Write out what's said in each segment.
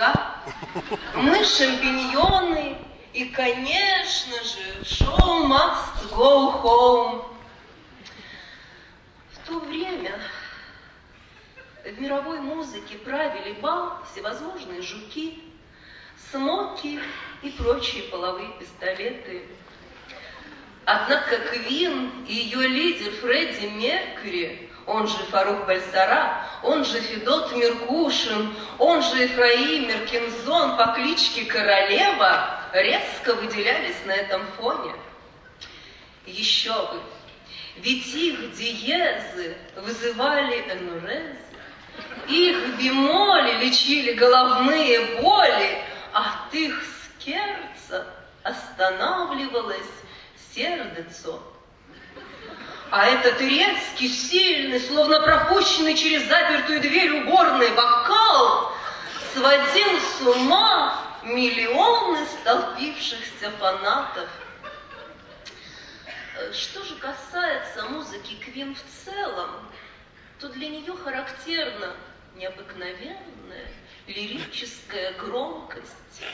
ага. Мы шампиньоны, и, конечно же, шоу must go home. В то время в мировой музыке правили бал всевозможные жуки, смоки и прочие половые пистолеты. Однако Квин и ее лидер Фредди Меркьюри, он же Фарух Бальсара, он же Федот Меркушин, он же Ефраим Меркинзон по кличке Королева, резко выделялись на этом фоне. Еще бы, ведь их диезы вызывали энурезы, их бемоли лечили головные боли, от их скерца останавливалось сердцо. А этот резкий, сильный, словно пропущенный через запертую дверь уборной вокал сводил с ума миллионы столпившихся фанатов. Что же касается музыки Квин в целом, то для нее характерна необыкновенная лирическая громкость.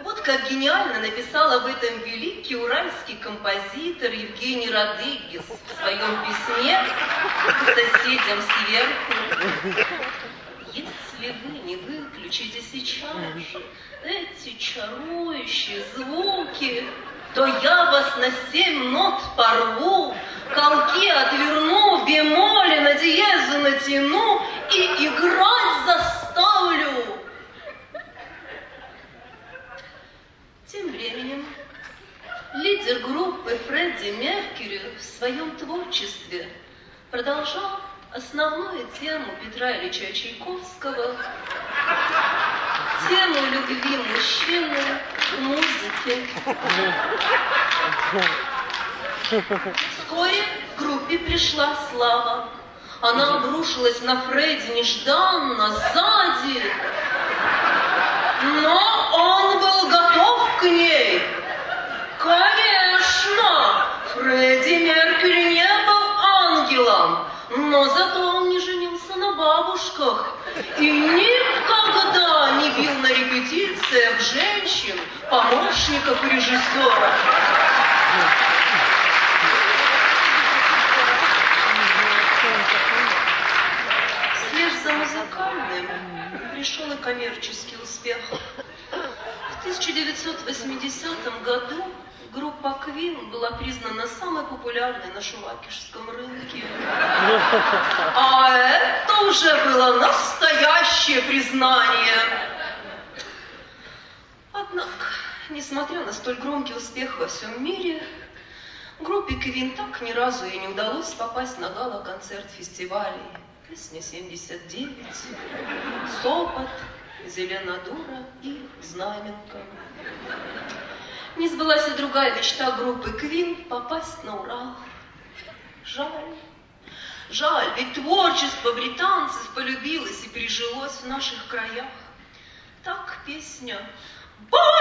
Вот как гениально написал об этом великий уральский композитор Евгений Радыгис в своем письме соседям сверху. Если вы не выключите сейчас эти чарующие звуки, то я вас на семь нот порву, колки отверну, бемоли на диезу натяну и играть заставлю. Тем временем лидер группы Фредди Меркьюри в своем творчестве продолжал основную тему Петра Ильича Чайковского, тему любви мужчины в музыке. Вскоре к группе пришла Слава. Она обрушилась на Фредди нежданно, сзади. Но он был готов ней. Конечно, Фредди Меркьюри не был ангелом, но зато он не женился на бабушках и никогда не бил на репетициях женщин, помощников режиссера. Вслед за музыкальным пришел и коммерческий успех. В 1980 году группа Queen была признана самой популярной на шувакишском рынке. А это уже было настоящее признание. Однако, несмотря на столь громкий успех во всем мире, группе Queen так ни разу и не удалось попасть на гала-концерт фестивалей. Песня 79, Сопот, Зеленодура и Знаменка. Не сбылась и другая мечта группы Квин попасть на Урал. Жаль. Жаль, ведь творчество британцев полюбилось и прижилось в наших краях. Так песня «Барселона»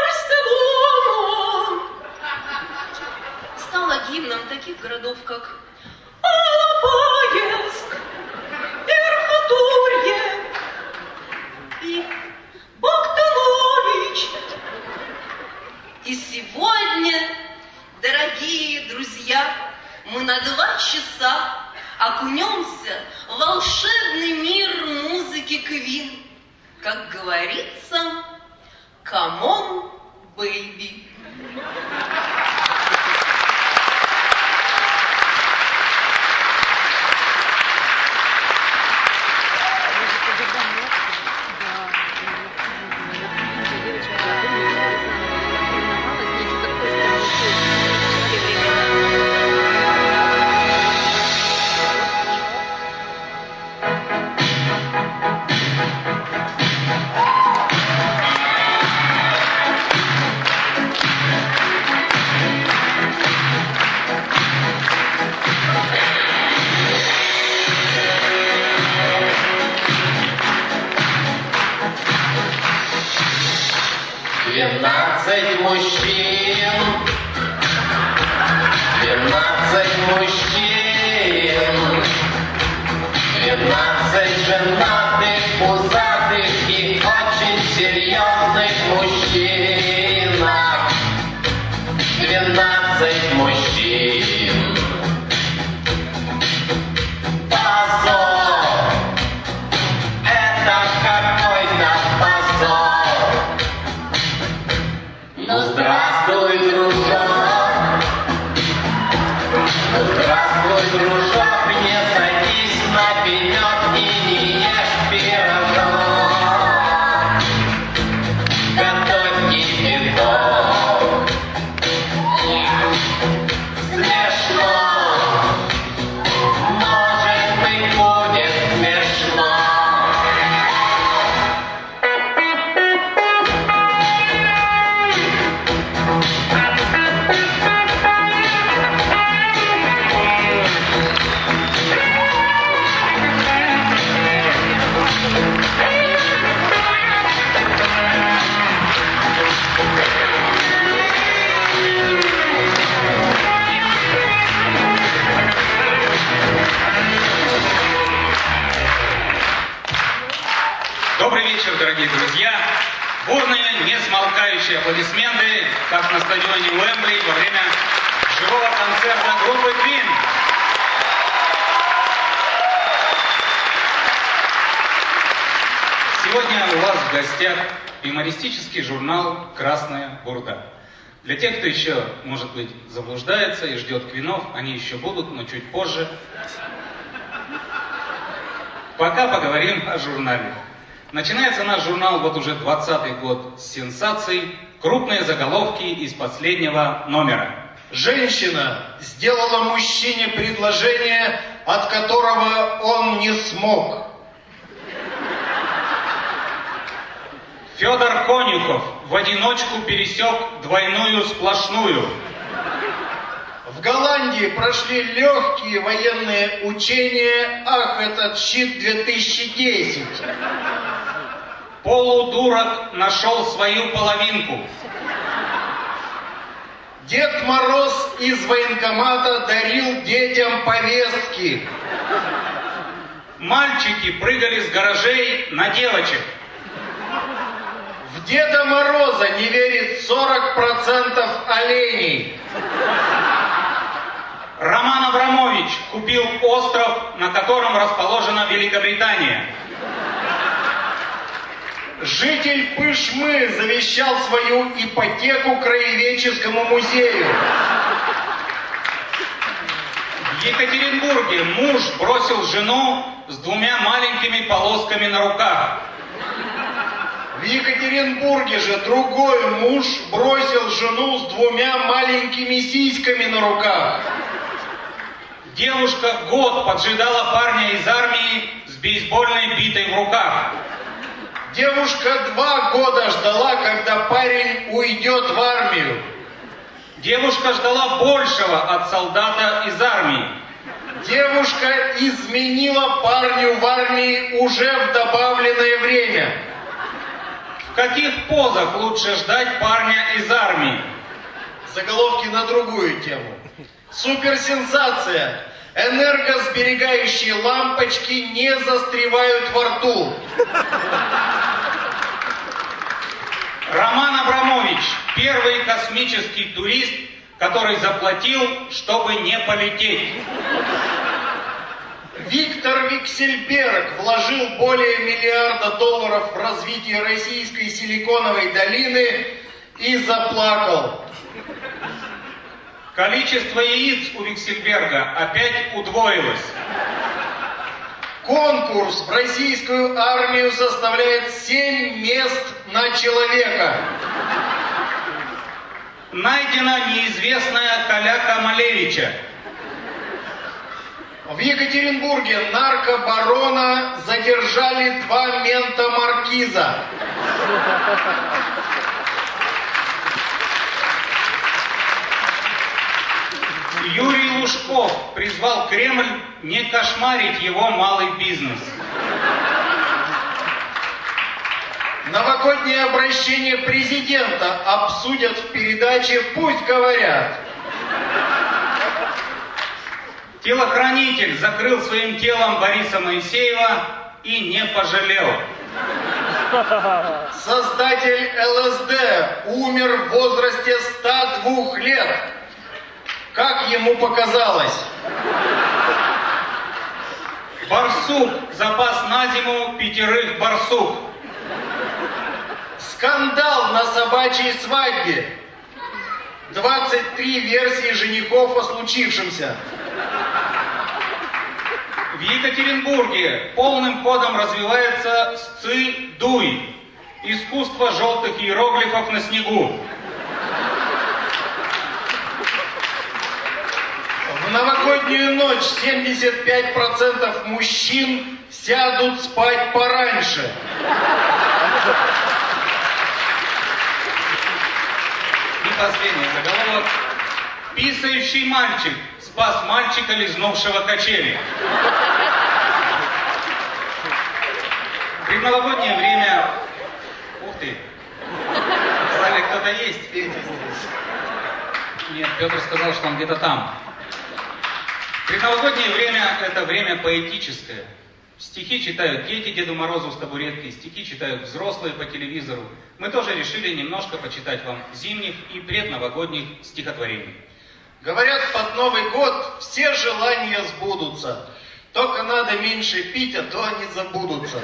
стала гимном таких городов, как Алапаевск, Верхотурье и Богданович. И сегодня, дорогие друзья, мы на два часа окунемся в волшебный мир музыки Квин. Как говорится, come on, baby. Двенадцать гостях юмористический журнал «Красная бурда». Для тех, кто еще, может быть, заблуждается и ждет квинов, они еще будут, но чуть позже. Пока поговорим о журнале. Начинается наш журнал вот уже 20 год с сенсаций, крупные заголовки из последнего номера. Женщина сделала мужчине предложение, от которого он не смог. Федор Конюхов в одиночку пересек двойную сплошную. В Голландии прошли легкие военные учения «Ах, этот щит 2010». Полудурок нашел свою половинку. Дед Мороз из военкомата дарил детям повестки. Мальчики прыгали с гаражей на девочек. В Деда Мороза не верит 40% оленей. Роман Абрамович купил остров, на котором расположена Великобритания. Житель Пышмы завещал свою ипотеку краеведческому музею. В Екатеринбурге муж бросил жену с двумя маленькими полосками на руках. В Екатеринбурге же другой муж бросил жену с двумя маленькими сиськами на руках. Девушка год поджидала парня из армии с бейсбольной битой в руках. Девушка два года ждала, когда парень уйдет в армию. Девушка ждала большего от солдата из армии. Девушка изменила парню в армии уже в добавленное время. В каких позах лучше ждать парня из армии? Заголовки на другую тему. Суперсенсация. Энергосберегающие лампочки не застревают во рту. Роман Абрамович, первый космический турист, который заплатил, чтобы не полететь. Виктор Виксельберг вложил более миллиарда долларов в развитие российской силиконовой долины и заплакал. Количество яиц у Виксельберга опять удвоилось. Конкурс в российскую армию составляет 7 мест на человека. Найдена неизвестная Каляка Малевича. В Екатеринбурге наркобарона задержали два мента маркиза. Юрий Лужков призвал Кремль не кошмарить его малый бизнес. Новогоднее обращение президента обсудят в передаче «Пусть говорят». Телохранитель закрыл своим телом Бориса Моисеева и не пожалел. Создатель ЛСД умер в возрасте 102 лет. Как ему показалось. Барсук запас на зиму пятерых барсук. Скандал на собачьей свадьбе. 23 версии женихов о случившемся. В Екатеринбурге полным ходом развивается сцы-дуй. Искусство желтых иероглифов на снегу. В новогоднюю ночь 75% мужчин сядут спать пораньше. И последний заголовок. Писающий мальчик спас мальчика, лизнувшего качели. Предновогоднее время... Ух ты! В зале кто-то есть? Петя здесь. Нет, Петр сказал, что он где-то там. Предновогоднее время – это время поэтическое. Стихи читают дети Деду Морозу с табуретки, стихи читают взрослые по телевизору. Мы тоже решили немножко почитать вам зимних и предновогодних стихотворений. Говорят, под Новый год все желания сбудутся. Только надо меньше пить, а то они забудутся.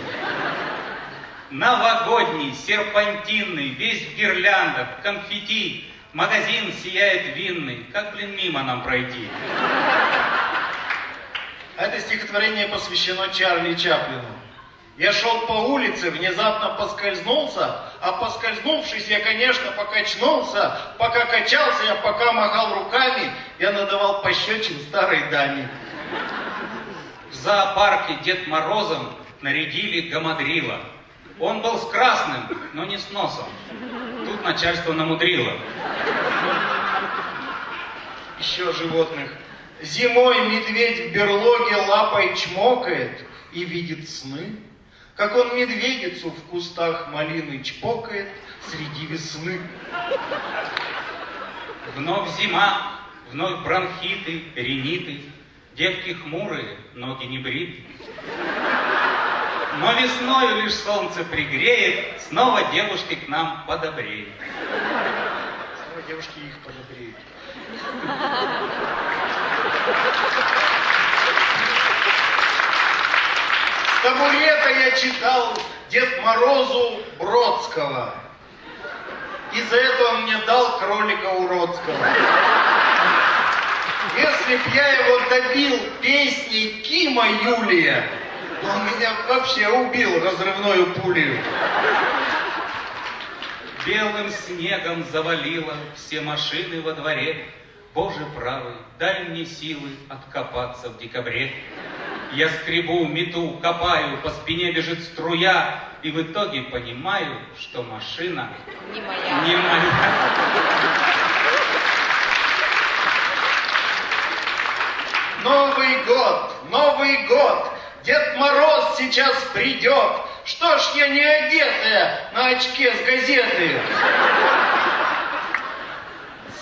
Новогодний, серпантинный, весь в гирляндах, конфетти, магазин сияет винный. Как, блин, мимо нам пройти? Это стихотворение посвящено Чарли Чаплину. Я шел по улице, внезапно поскользнулся, а поскользнувшись, я, конечно, покачнулся. Пока качался, я пока махал руками, я надавал пощечин старой даме. В зоопарке Дед Морозом нарядили гамадрила. Он был с красным, но не с носом. Тут начальство намудрило. Еще животных. Зимой медведь в берлоге лапой чмокает и видит сны, как он медведицу в кустах малины чпокает среди весны. Вновь зима, вновь бронхиты, риниты, девки хмурые, ноги не бриты. Но весною лишь солнце пригреет, снова девушки к нам подобреют. Снова девушки их подобреют. Табурета я читал Дед Морозу Бродского. И за это он мне дал кролика уродского. Если б я его добил песней Кима Юлия, он меня вообще убил разрывной пулей. Белым снегом завалило все машины во дворе. Боже правый, дай мне силы откопаться в декабре. Я скребу, мету, копаю, по спине бежит струя, и в итоге понимаю, что машина Не моя. не моя. Новый год, Новый год, Дед Мороз сейчас придет. Что ж я не одетая на очке с газеты?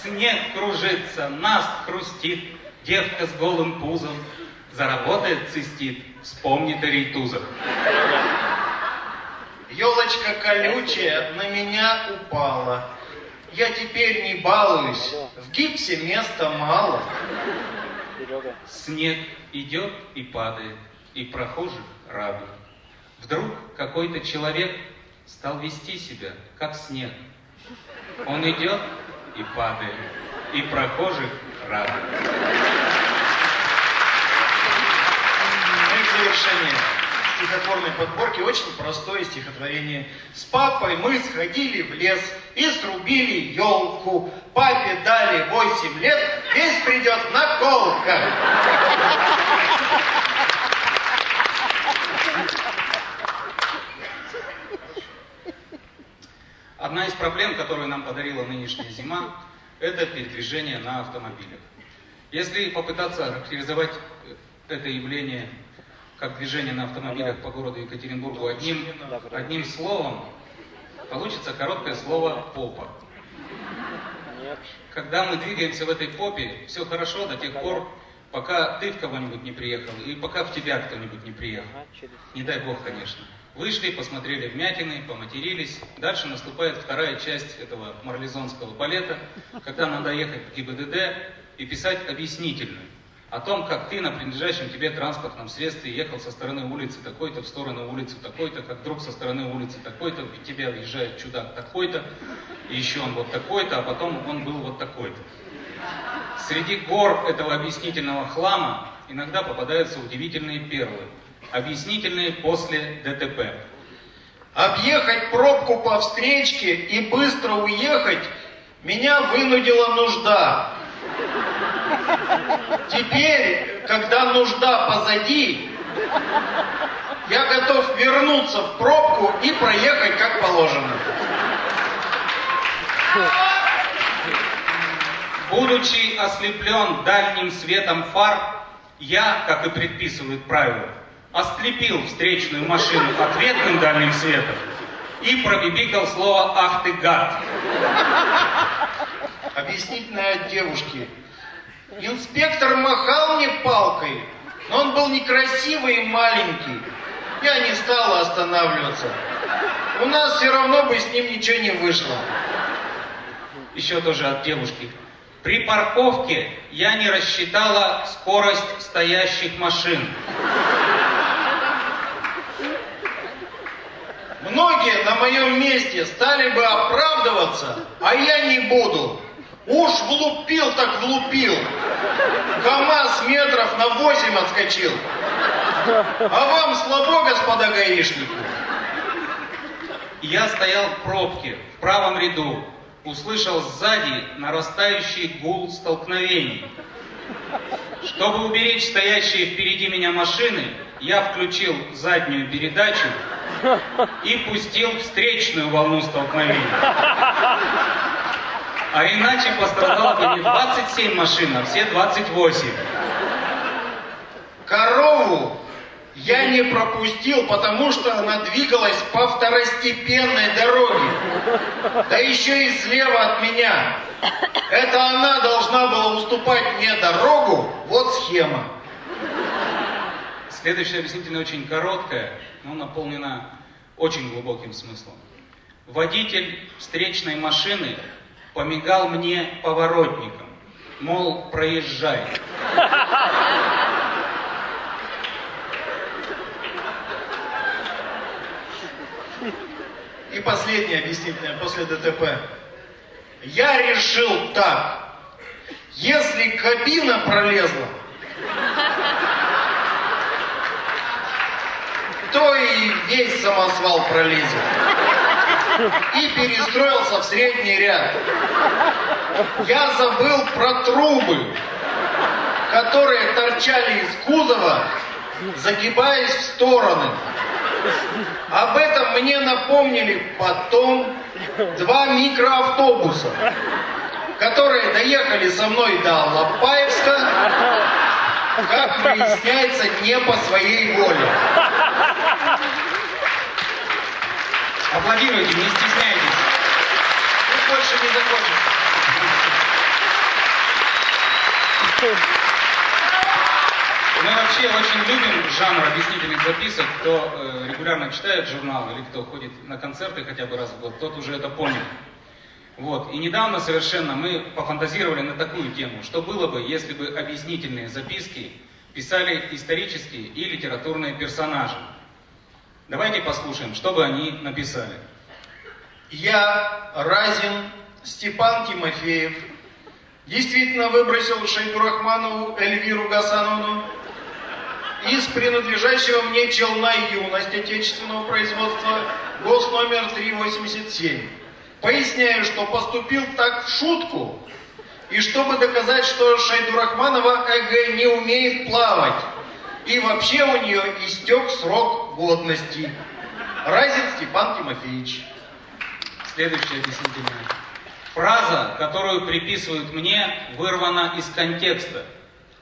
Снег кружится, наст хрустит, девка с голым пузом, заработает цистит, вспомнит о рейтузах. Елочка колючая на меня упала. Я теперь не балуюсь, в гипсе места мало. Снег идет и падает, и прохожих радует. Вдруг какой-то человек стал вести себя, как снег. Он идет и падает, и прохожих радует. Ну и в завершение стихотворной подборки очень простое стихотворение. С папой мы сходили в лес и срубили елку. Папе дали 8 лет, весь придет на колках. Одна из проблем, которую нам подарила нынешняя зима, это передвижение на автомобилях. Если попытаться характеризовать э, это явление как движение на автомобилях по городу Екатеринбургу одним, одним словом, получится короткое слово «попа». Когда мы двигаемся в этой попе, все хорошо до тех пор, пока ты в кого-нибудь не приехал, и пока в тебя кто-нибудь не приехал. Не дай бог, конечно. Вышли, посмотрели вмятины, поматерились. Дальше наступает вторая часть этого марлезонского балета, когда надо ехать в ГИБДД и писать объяснительную о том, как ты на принадлежащем тебе транспортном средстве ехал со стороны улицы такой-то в сторону улицы такой-то, как вдруг со стороны улицы такой-то, в тебя въезжает чудак такой-то, и еще он вот такой-то, а потом он был вот такой-то. Среди гор этого объяснительного хлама иногда попадаются удивительные перлы. Объяснительные после ДТП. Объехать пробку по встречке и быстро уехать меня вынудила нужда. Теперь, когда нужда позади, я готов вернуться в пробку и проехать как положено. Будучи ослеплен дальним светом фар, я, как и предписывают правила, ослепил встречную машину ответным дальним светом и пробибикал слово «Ах ты гад!». Объяснительная от девушки. Инспектор махал мне палкой, но он был некрасивый и маленький. Я не стала останавливаться. У нас все равно бы с ним ничего не вышло. Еще тоже от девушки. При парковке я не рассчитала скорость стоящих машин. Многие на моем месте стали бы оправдываться, а я не буду. Уж влупил так влупил. КамАЗ метров на восемь отскочил. А вам слабо, господа гаишники? Я стоял в пробке, в правом ряду, услышал сзади нарастающий гул столкновений. Чтобы уберечь стоящие впереди меня машины, я включил заднюю передачу и пустил встречную волну столкновений. А иначе пострадало бы не 27 машин, а все 28. Корову я не пропустил, потому что она двигалась по второстепенной дороге. Да еще и слева от меня. Это она должна была уступать мне дорогу. Вот схема. Следующая объяснительная очень короткая, но наполнена очень глубоким смыслом. Водитель встречной машины помигал мне поворотником, мол, проезжай. И последнее объяснительное после ДТП. Я решил так. Если кабина пролезла, то и весь самосвал пролезет. И перестроился в средний ряд. Я забыл про трубы, которые торчали из кузова, загибаясь в стороны. Об этом мне напомнили потом два микроавтобуса, которые доехали со мной до Лопаевска, как выясняется, не по своей воле. Аплодируйте, не стесняйтесь. Тут больше не закончится. Мы вообще очень любим жанр объяснительных записок. Кто э, регулярно читает журнал или кто ходит на концерты хотя бы раз в год, тот уже это понял. Вот. И недавно совершенно мы пофантазировали на такую тему, что было бы, если бы объяснительные записки писали исторические и литературные персонажи. Давайте послушаем, что бы они написали. Я, Разин, Степан Тимофеев, действительно выбросил Шейдурахманову Эльвиру Гасановну из принадлежащего мне челна «Юность» отечественного производства, гос номер 387. Поясняю, что поступил так в шутку, и чтобы доказать, что Шайдурахманова ЭГ не умеет плавать, и вообще у нее истек срок годности. Разин Степан Тимофеевич. Следующее объяснительное. Фраза, которую приписывают мне, вырвана из контекста.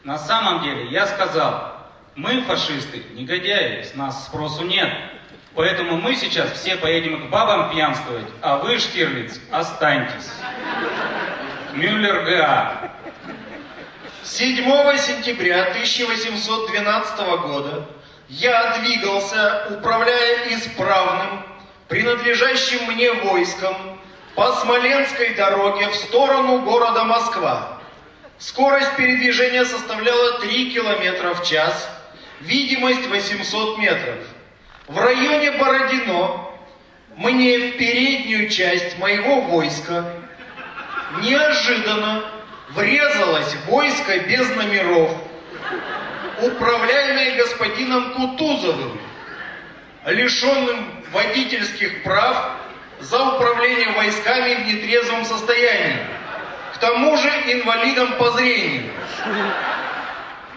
На самом деле я сказал, мы фашисты, негодяи, с нас спросу нет. Поэтому мы сейчас все поедем к бабам пьянствовать, а вы, Штирлиц, останьтесь. Мюллер ГА. 7 сентября 1812 года я двигался, управляя исправным, принадлежащим мне войском, по Смоленской дороге в сторону города Москва. Скорость передвижения составляла 3 километра в час, видимость 800 метров. В районе Бородино мне в переднюю часть моего войска неожиданно врезалось войско без номеров, управляемое господином Кутузовым, лишенным водительских прав за управление войсками в нетрезвом состоянии, к тому же инвалидом по зрению.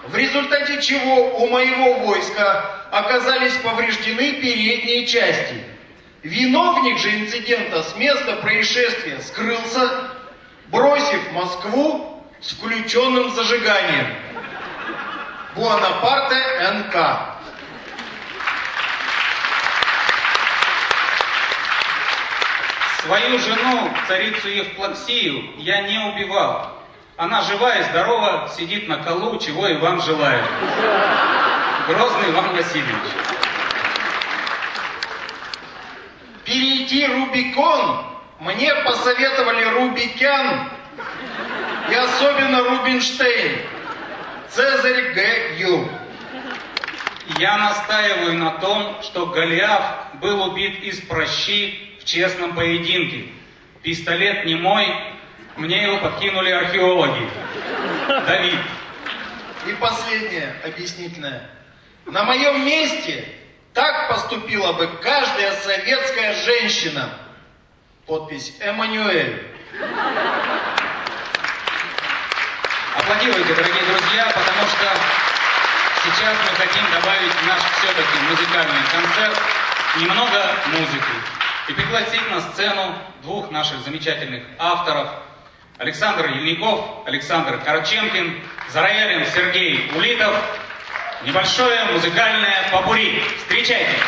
В результате чего у моего войска оказались повреждены передние части. Виновник же инцидента с места происшествия скрылся, бросив Москву с включенным зажиганием. Буанапарте НК. Свою жену, царицу Евплаксию, я не убивал. Она жива и здорова, сидит на колу, чего и вам желаю. Грозный Иван Васильевич. перейти Рубикон, мне посоветовали Рубикян и особенно Рубинштейн. Цезарь Г. Ю. Я настаиваю на том, что Голиаф был убит из прощи в честном поединке. Пистолет не мой, мне его подкинули археологи. Давид. И последнее, объяснительное. На моем месте так поступила бы каждая советская женщина. Подпись Эммануэль. Аплодируйте, дорогие друзья, потому что сейчас мы хотим добавить в наш все-таки музыкальный концерт немного музыки. И пригласить на сцену двух наших замечательных авторов. Александр Ельников, Александр Караченкин, за роялем Сергей Улитов. Небольшое музыкальное попури. Встречайте!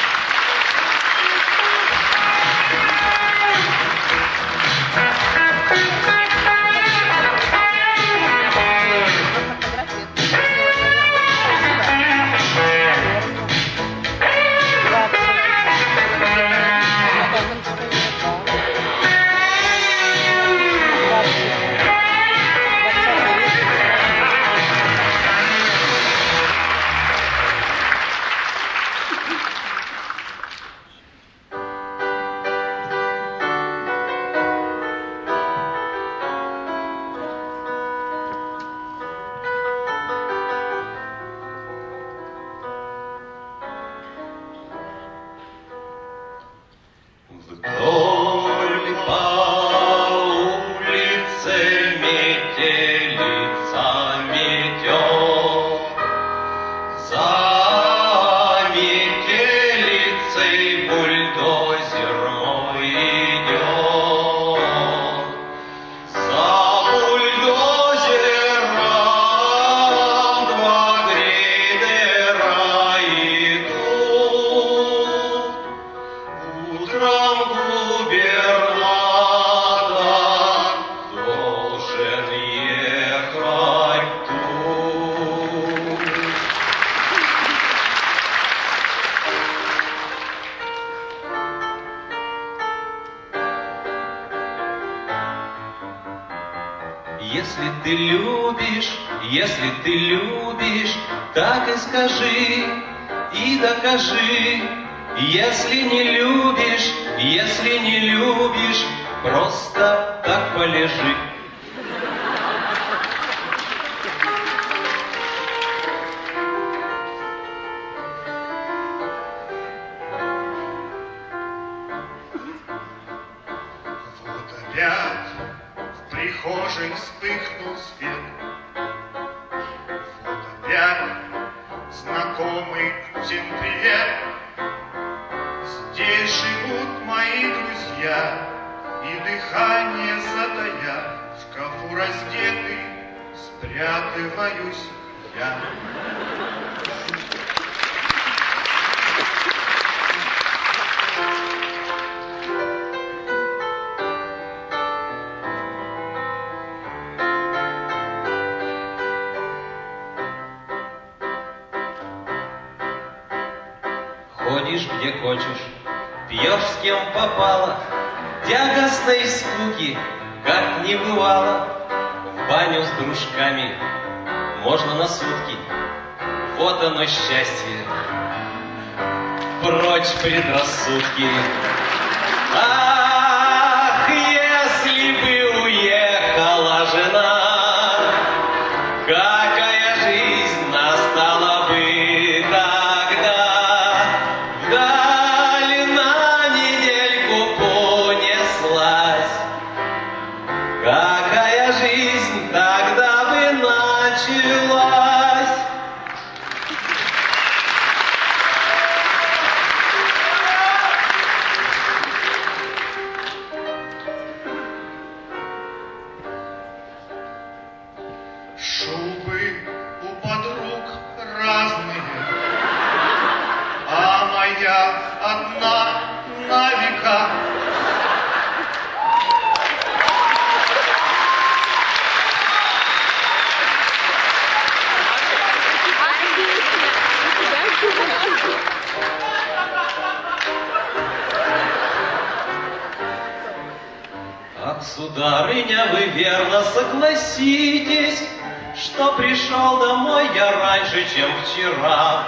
Вчера.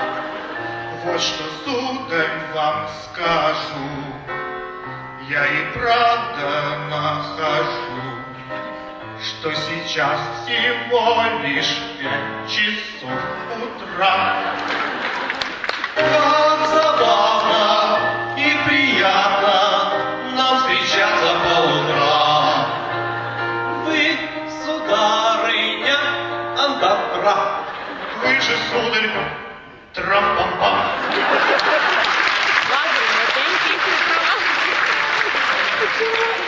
Вот что, сударь, вам скажу, я и правда нахожу, что сейчас всего лишь пять часов утра. Пусть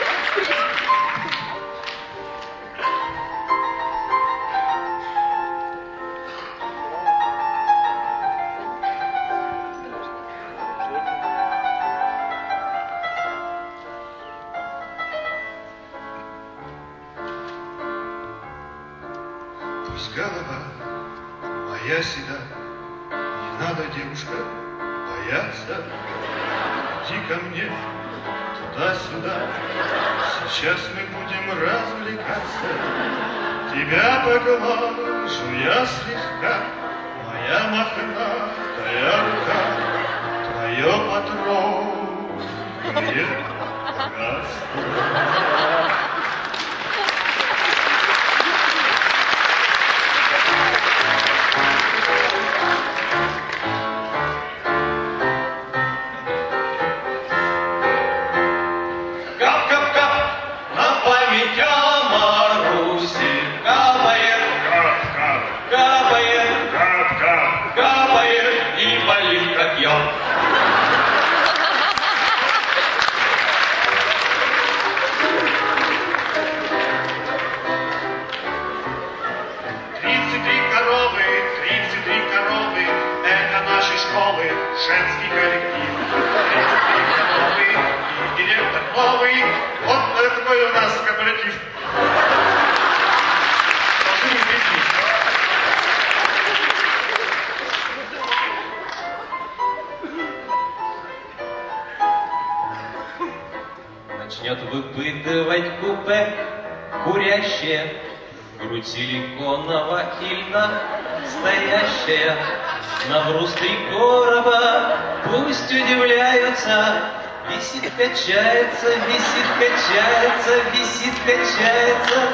Навруз три короба, пусть удивляются, Висит, качается, висит, качается, висит, качается,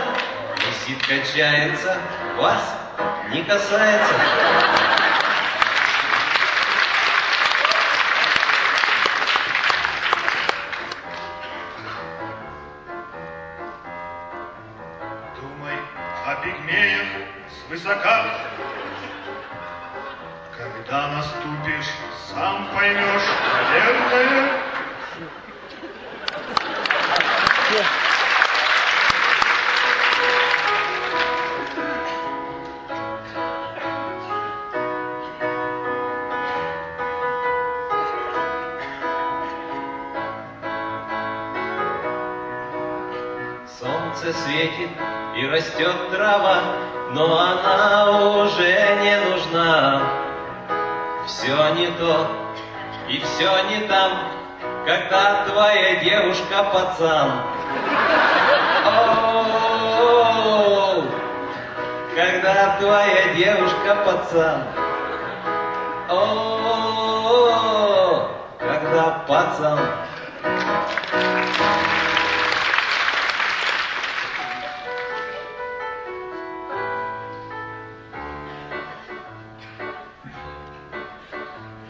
висит, качается, вас не касается. Трава, но она уже не нужна. Все не то и все не там, когда твоя девушка пацан. О, когда твоя девушка пацан. О, когда пацан.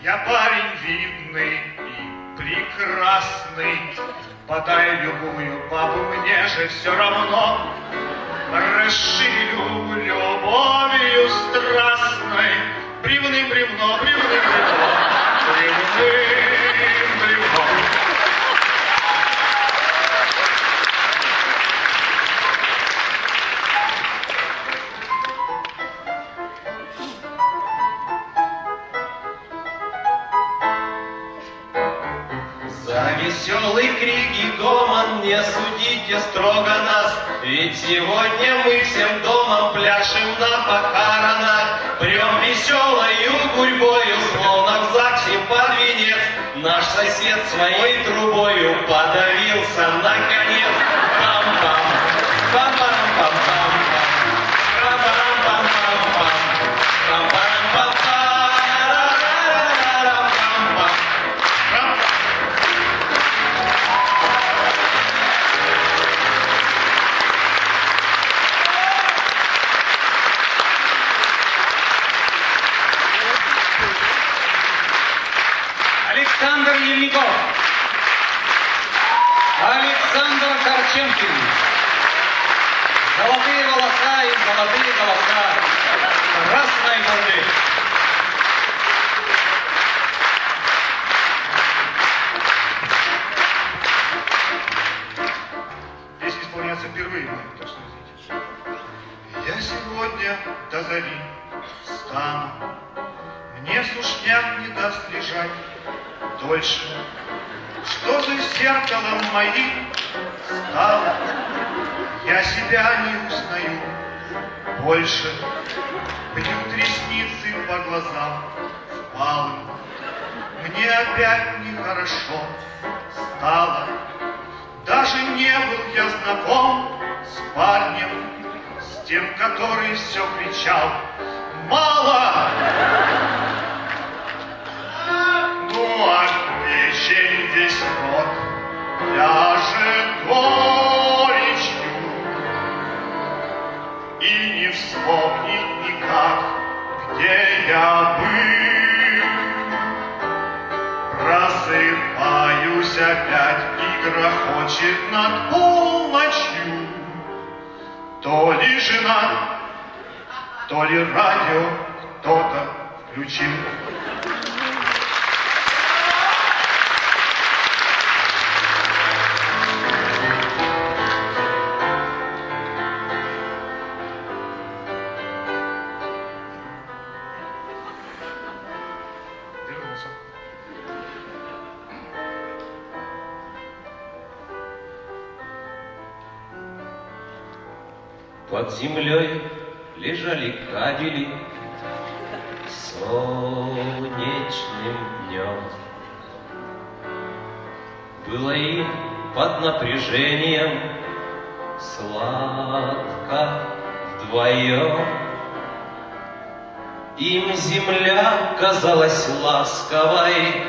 Я парень видный и прекрасный, Подай любую бабу, мне же все равно. Расширю любовью страстной, Бревным бревно, бревно, не судите строго нас, Ведь сегодня мы всем домом пляшем на похоронах. Прям веселою гурьбою, словно в ЗАГСе под венец, Наш сосед своей трубою подавился наконец. Пам-пам, Александр глазам впалым. Мне опять нехорошо стало. Даже не был я знаком с парнем, с тем, который все кричал «Мало!» Ну, а печень весь рот ляжет горечью, И не вспомнить никак, я был. Просыпаюсь опять и грохочет над полночью. То ли жена, то ли радио кто-то включил. Под землей лежали кабели солнечным днем. Было им под напряжением сладко вдвоем. Им земля казалась ласковой,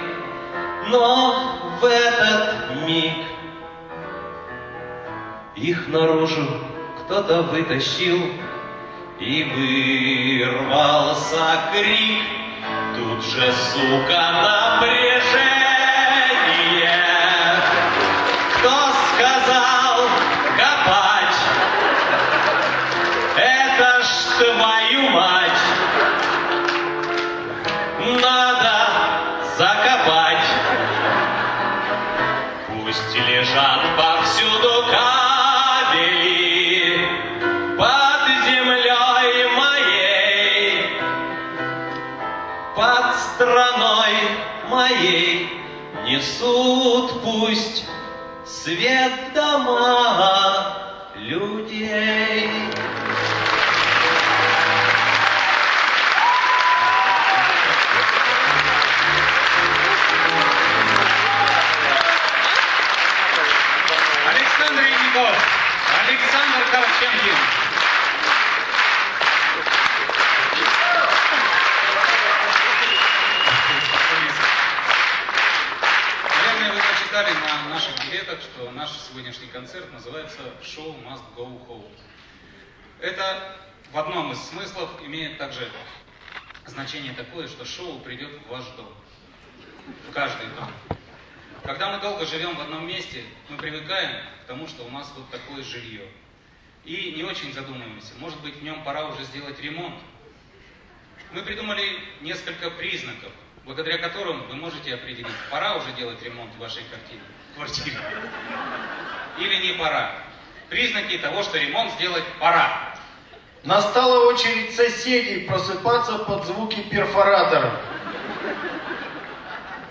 но в этот миг их наружу кто-то вытащил, и вырвался крик. Тут же, сука, напряжение. Моей несут пусть свет дома людей. Александр Янников, Александр Корченкин. Билетах, что наш сегодняшний концерт называется «Show must go home». Это в одном из смыслов имеет также значение такое, что шоу придет в ваш дом. В каждый дом. Когда мы долго живем в одном месте, мы привыкаем к тому, что у нас вот такое жилье. И не очень задумываемся, может быть, в нем пора уже сделать ремонт. Мы придумали несколько признаков, благодаря которым вы можете определить, пора уже делать ремонт в вашей квартире, квартире или не пора. Признаки того, что ремонт сделать пора. Настала очередь соседей просыпаться под звуки перфоратора.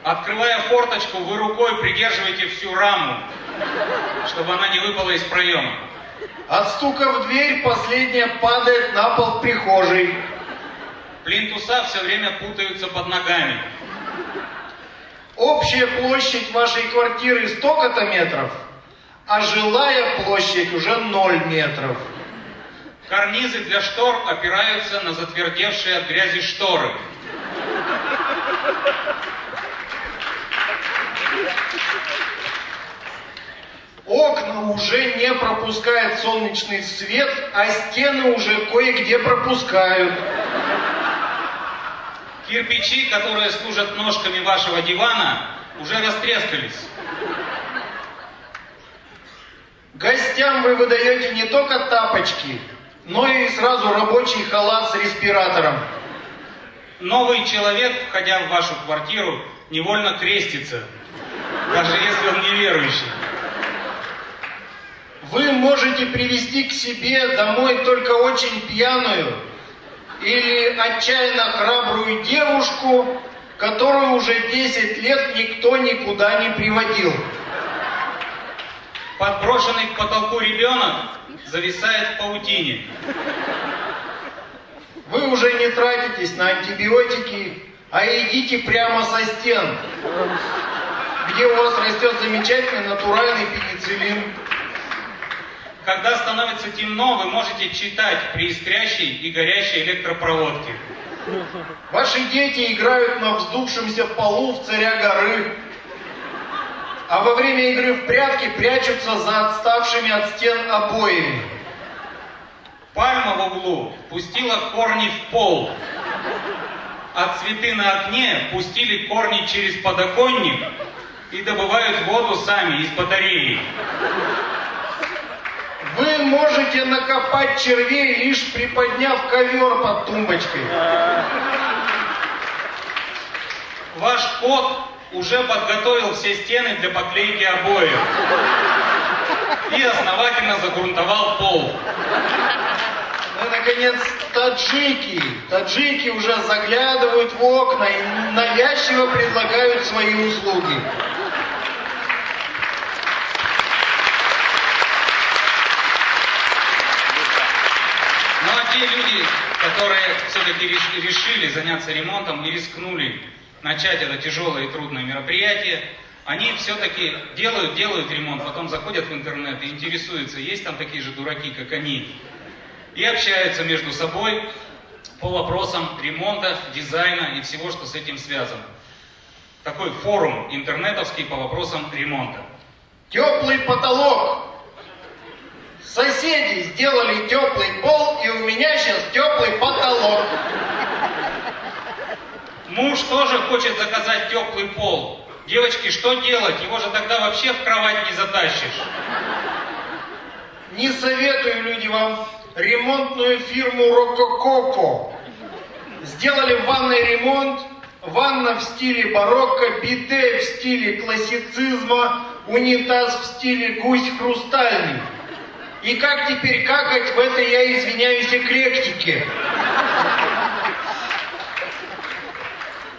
Открывая форточку, вы рукой придерживаете всю раму, чтобы она не выпала из проема. От стука в дверь последняя падает на пол прихожей. Плинтуса все время путаются под ногами. Общая площадь вашей квартиры столько-то метров, а жилая площадь уже ноль метров. Карнизы для штор опираются на затвердевшие от грязи шторы. Окна уже не пропускают солнечный свет, а стены уже кое-где пропускают. Кирпичи, которые служат ножками вашего дивана, уже растрескались. гостям вы выдаете не только тапочки, но и сразу рабочий халат с респиратором. Новый человек, входя в вашу квартиру, невольно крестится, даже если он неверующий. Вы можете привести к себе домой только очень пьяную или отчаянно храбрую девушку, которую уже 10 лет никто никуда не приводил. Подброшенный к потолку ребенок зависает в паутине. Вы уже не тратитесь на антибиотики, а едите прямо со стен, где у вас растет замечательный натуральный пенициллин. Когда становится темно, вы можете читать при искрящей и горящей электропроводке. Ваши дети играют на вздувшемся полу в царя горы, а во время игры в прятки прячутся за отставшими от стен обоями. Пальма в углу пустила корни в пол, а цветы на окне пустили корни через подоконник и добывают воду сами из батареи. Вы можете накопать червей, лишь приподняв ковер под тумбочкой. Ваш кот уже подготовил все стены для поклейки обоев и основательно загрунтовал пол. Ну наконец, таджики. Таджики уже заглядывают в окна и навязчиво предлагают свои услуги. Те люди, которые все-таки решили заняться ремонтом и рискнули начать это тяжелое и трудное мероприятие, они все-таки делают, делают ремонт, потом заходят в интернет и интересуются, есть там такие же дураки, как они, и общаются между собой по вопросам ремонта, дизайна и всего, что с этим связано. Такой форум интернетовский по вопросам ремонта. Теплый потолок. Соседи сделали теплый пол, и у меня сейчас теплый потолок. Муж тоже хочет заказать теплый пол. Девочки, что делать? Его же тогда вообще в кровать не затащишь. Не советую, люди, вам ремонтную фирму Рокококо. Сделали в ванной ремонт, ванна в стиле барокко, биде в стиле классицизма, унитаз в стиле гусь хрустальный. И как теперь какать в этой, я извиняюсь, эклектике?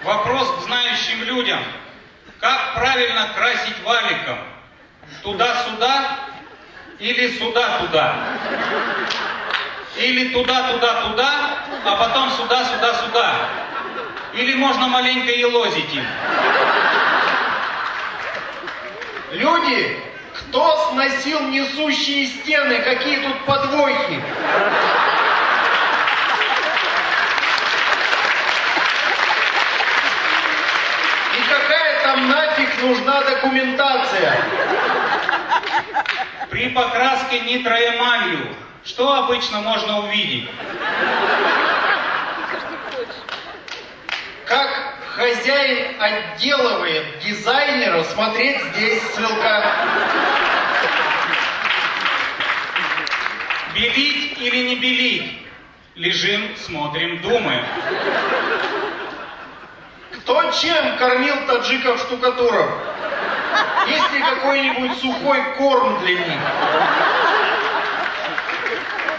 Вопрос к знающим людям. Как правильно красить валиком? Туда-сюда или сюда-туда? Или туда-туда-туда, а потом сюда-сюда-сюда? Или можно маленько елозить им? Люди, кто сносил несущие стены? Какие тут подвохи? И какая там нафиг нужна документация? При покраске нитроэмалью что обычно можно увидеть? Как хозяин отделывает дизайнера, смотреть здесь ссылка. Белить или не белить? Лежим, смотрим, думаем. Кто чем кормил таджиков штукатуров? Есть ли какой-нибудь сухой корм для них?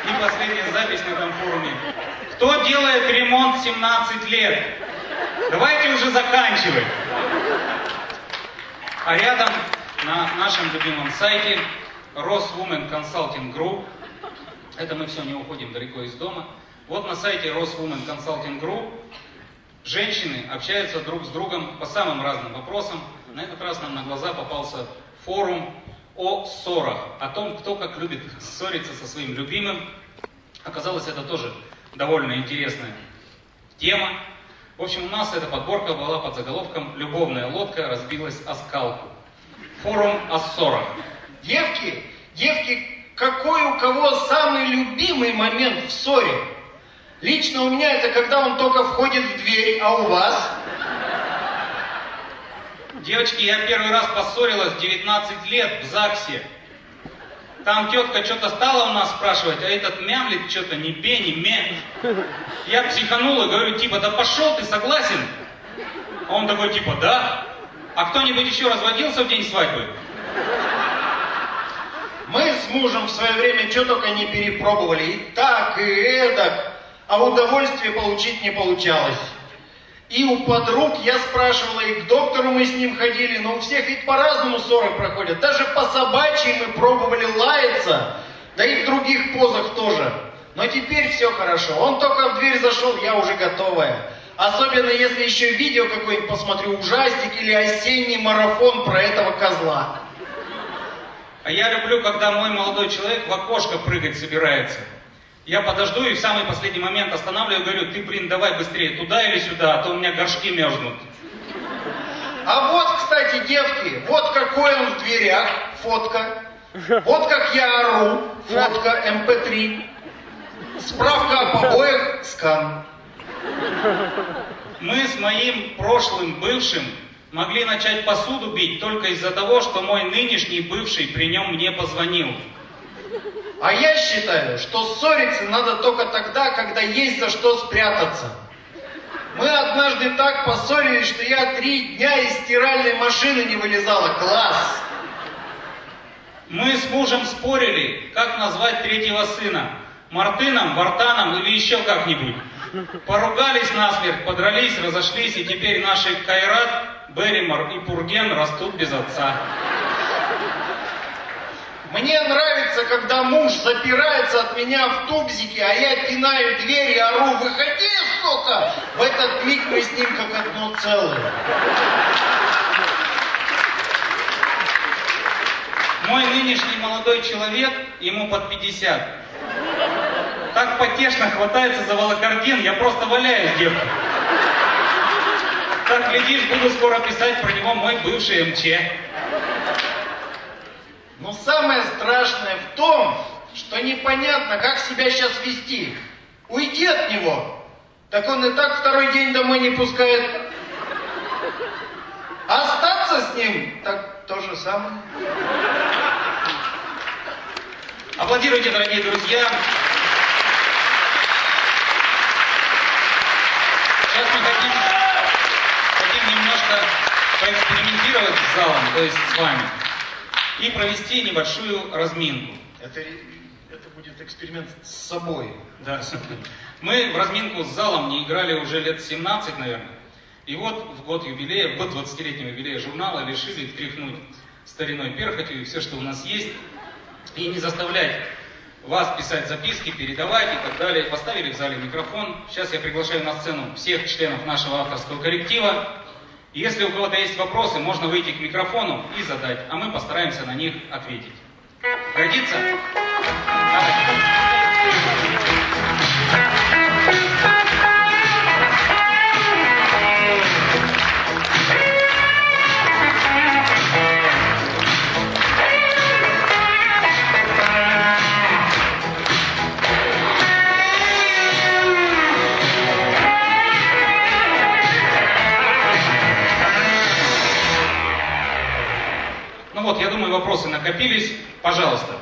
И последняя запись на этом форуме. Кто делает ремонт 17 лет? Давайте уже заканчивать. А рядом на нашем любимом сайте Roswomen Consulting Group, это мы все не уходим далеко из дома, вот на сайте Roswomen Consulting Group женщины общаются друг с другом по самым разным вопросам. На этот раз нам на глаза попался форум о ссорах, о том, кто как любит ссориться со своим любимым. Оказалось, это тоже довольно интересная тема. В общем, у нас эта подборка была под заголовком «Любовная лодка разбилась о скалку». Форум о. Девки, девки, какой у кого самый любимый момент в ссоре? Лично у меня это когда он только входит в дверь, а у вас? Девочки, я первый раз поссорилась в 19 лет в ЗАГСе. Там тетка что-то стала у нас спрашивать, а этот мямлит что-то не бе, не ме. Я психанул и говорю, типа, да пошел ты, согласен? А он такой, типа, да. А кто-нибудь еще разводился в день свадьбы? Мы с мужем в свое время что только не перепробовали. И так, и эдак. А удовольствие получить не получалось. И у подруг я спрашивала, и к доктору мы с ним ходили, но у всех ведь по-разному ссоры проходят. Даже по собачьи мы пробовали лаяться, да и в других позах тоже. Но теперь все хорошо. Он только в дверь зашел, я уже готовая. Особенно если еще видео какое-нибудь посмотрю, ужастик или осенний марафон про этого козла. А я люблю, когда мой молодой человек в окошко прыгать собирается. Я подожду и в самый последний момент останавливаю и говорю, ты, блин, давай быстрее, туда или сюда, а то у меня горшки мерзнут. А вот, кстати, девки, вот какой он в дверях, фотка. Вот как я ору, фотка, mp3. Справка о побоях, скан. Мы с моим прошлым бывшим могли начать посуду бить только из-за того, что мой нынешний бывший при нем мне позвонил. А я считаю, что ссориться надо только тогда, когда есть за что спрятаться. Мы однажды так поссорились, что я три дня из стиральной машины не вылезала. Класс! Мы с мужем спорили, как назвать третьего сына. Мартыном, Вартаном или еще как-нибудь. Поругались насмерть, подрались, разошлись, и теперь наши Кайрат, Берримор и Пурген растут без отца. Мне нравится, когда муж запирается от меня в тубзике, а я пинаю дверь и ору, выходи, сука! В этот миг мы с ним как одно целое. Мой нынешний молодой человек, ему под 50, так потешно хватается за волокордин, я просто валяюсь, девка. Так, глядишь, буду скоро писать про него мой бывший МЧ. Но самое страшное в том, что непонятно, как себя сейчас вести. Уйти от него, так он и так второй день домой не пускает. Остаться с ним, так то же самое. Аплодируйте, дорогие друзья. Сейчас мы хотим, хотим немножко поэкспериментировать с залом, то есть с вами, и провести небольшую разминку. Это, это будет эксперимент с собой. Да. Мы в разминку с залом не играли уже лет 17, наверное. И вот в год юбилея, в год 20-летнего юбилея журнала решили тряхнуть стариной перхотью и все, что у нас есть, и не заставлять вас писать записки, передавать и так далее. Поставили в зале микрофон. Сейчас я приглашаю на сцену всех членов нашего авторского коллектива. И Если у кого-то есть вопросы, можно выйти к микрофону и задать, а мы постараемся на них ответить. Годится? Давайте. Вопросы накопились. Пожалуйста.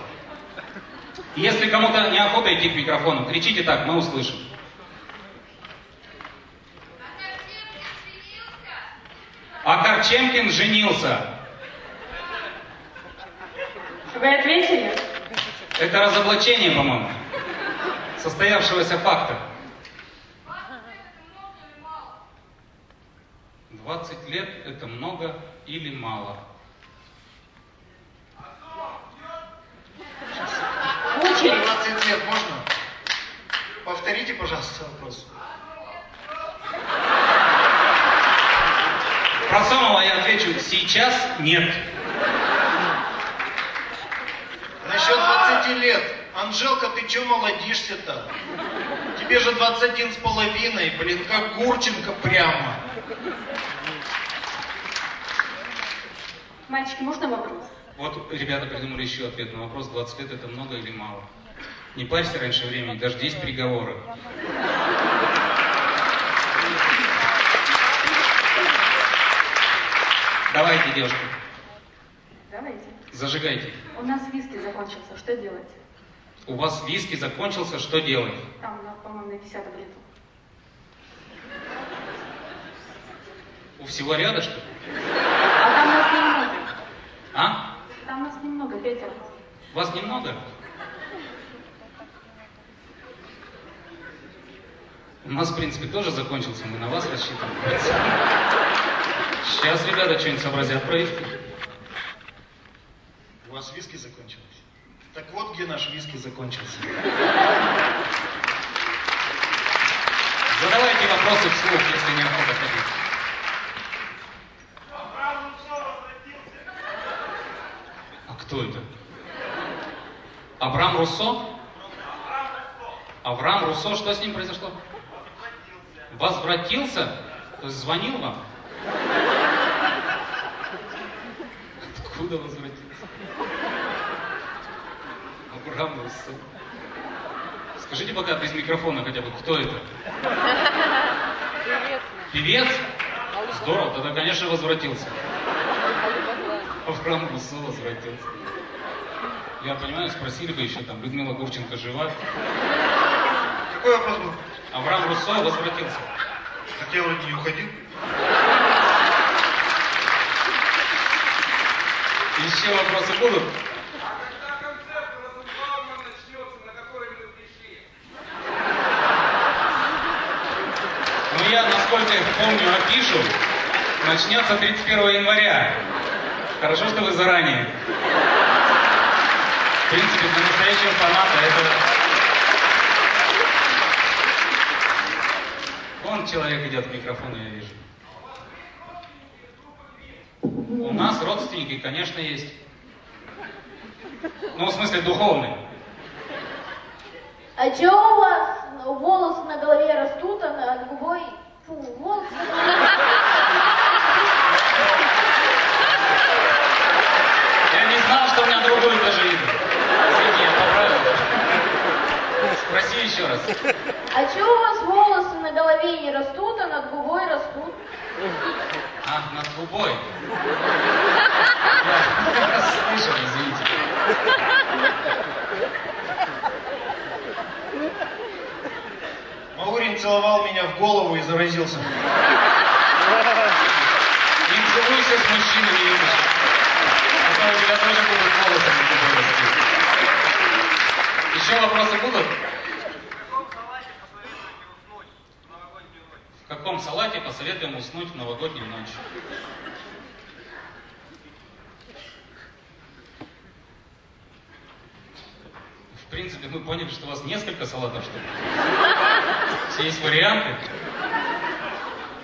Если кому-то неохота идти к микрофону, кричите так, мы услышим. А Корчемкин женился. Вы ответили? Это разоблачение, по-моему, состоявшегося факта. 20 лет это много или мало? Очередь. 20 лет можно? Повторите, пожалуйста, вопрос. Про самого я отвечу, сейчас нет. Насчет 20 лет. Анжелка, ты чё молодишься-то? Тебе же 21 с половиной, блин, как Гурченко прямо. Мальчики, можно вопрос? Вот ребята придумали еще ответ на вопрос, 20 лет это много или мало. Не парься раньше времени, дождись приговора. Давайте, девушка. Давайте. Зажигайте. У нас виски закончился, что делать? У вас виски закончился, что делать? Там, на, по-моему, на десятом литру. У всего ряда, что ли? А там нас немного. А? Там нас немного, Петя. Вас немного? У нас, в принципе, тоже закончился, мы на вас рассчитываем. Сейчас ребята что-нибудь сообразят про виски. У вас виски закончилось? Так вот где наш виски закончился. Задавайте вопросы вслух, если неохота ходить. А кто это? Абрам Руссо? Авраам Руссо, что с ним произошло? Возвратился? То есть звонил вам? Откуда возвратился? Абрам Руссо. Скажите пока без микрофона хотя бы, кто это? Певец? Здорово, тогда, конечно, возвратился. Авраам Руссо возвратился. Я понимаю, спросили бы еще там, Людмила Гурченко жива. Какой вопрос был? Авраам Руссо возвратился. Так я вроде не уходил. Еще вопросы будут? Ну, я, насколько помню афишу, начнется 31 января. Хорошо, что вы заранее. В принципе, для настоящего фаната это... Вон человек идет к микрофону, я вижу. У нас родственники, конечно, есть. Ну, в смысле, духовные. А чё у вас волосы на голове растут, а над губой... Фу, волосы... Я не знал, что у меня другой даже вид. Извини, я поправил. Спроси еще раз. А чё у вас волосы на голове не растут, а над губой растут? А, над губой. Я слышал, извините. Маурин целовал меня в голову и заразился. Не целуйся с мужчинами, юноша. А то у тебя тоже будут волосы на губой расти. Еще вопросы будут? Салате посоветуем уснуть в новогоднюю ночь? В принципе, мы поняли, что у вас несколько салатов, что ли? Все есть варианты.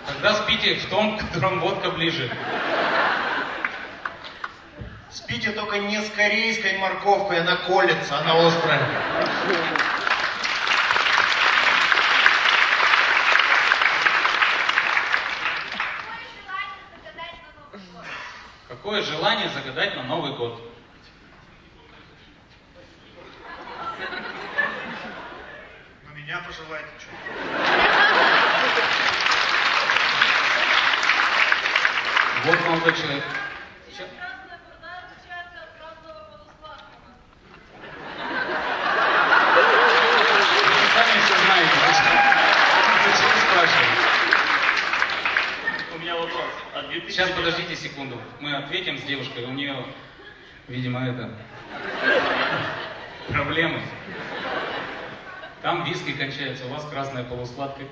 Тогда спите в том, к которому водка ближе. Спите только не с корейской морковкой, она колется, она острая. Какое желание загадать на Новый год? Ну меня пожелайте, что? Вот молодой человек. Сами все знаете. Зачем- Зачем спрашиваете? У меня вопрос. А 2000 Сейчас подождите секунду. Мы ответим с девушкой. У нее, видимо, это проблемы. Там виски кончается, у вас красная полусладкая.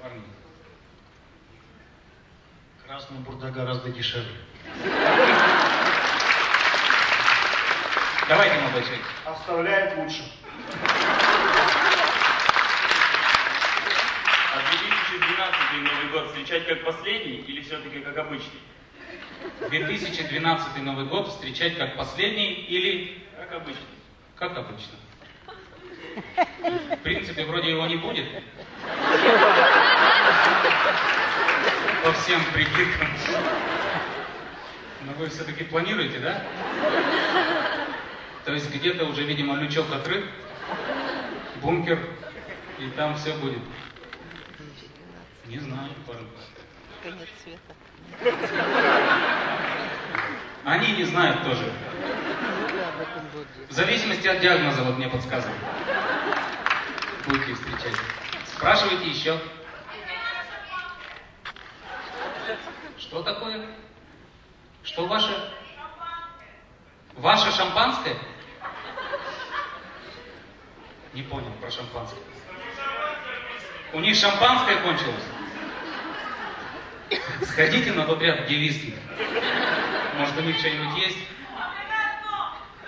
Парни, Красная бурда гораздо дешевле. давайте, молодой человек. Оставляет лучше. А 2012 Новый год встречать как последний или все-таки как обычный? 2012 Новый год встречать как последний или Как обычный. как обычно. В принципе, вроде его не будет. По всем прикидкам. Но вы все-таки планируете, да? То есть где-то уже, видимо, лючок отрыт, бункер, и там все будет. Не знаю, парень. Конец света. Они не знают тоже. В зависимости от диагноза, вот мне подсказывают. Будете встречать. Спрашивайте еще. Что такое? Что ваше? Ваше шампанское? Не понял про шампанское. У них шампанское кончилось? Сходите на тот ряд, где виски. Может, у них что-нибудь есть?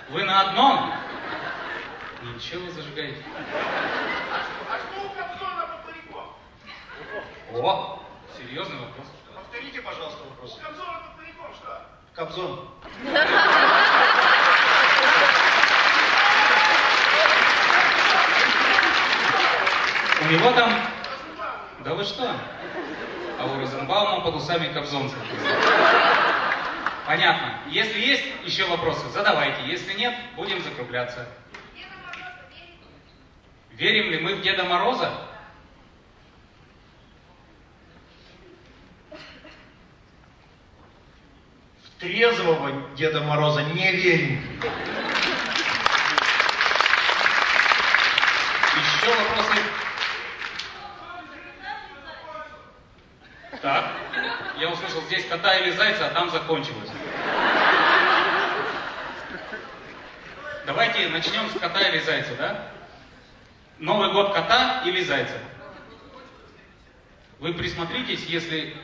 Вы на одном? Ничего вы зажигаете. О, серьезный вопрос. Повторите, пожалуйста, вопрос. Кобзон. У него там... Да вы что? А у Розенбаума под усами Кобзон. Понятно. Если есть еще вопросы, задавайте. Если нет, будем закругляться. Верим ли мы в Деда Мороза? В трезвого Деда Мороза не верим. Еще вопросы? Так, я услышал здесь кота или зайца, а там закончилось. Давайте начнем с кота или зайца, да? Новый год кота или зайца? Вы присмотритесь, если,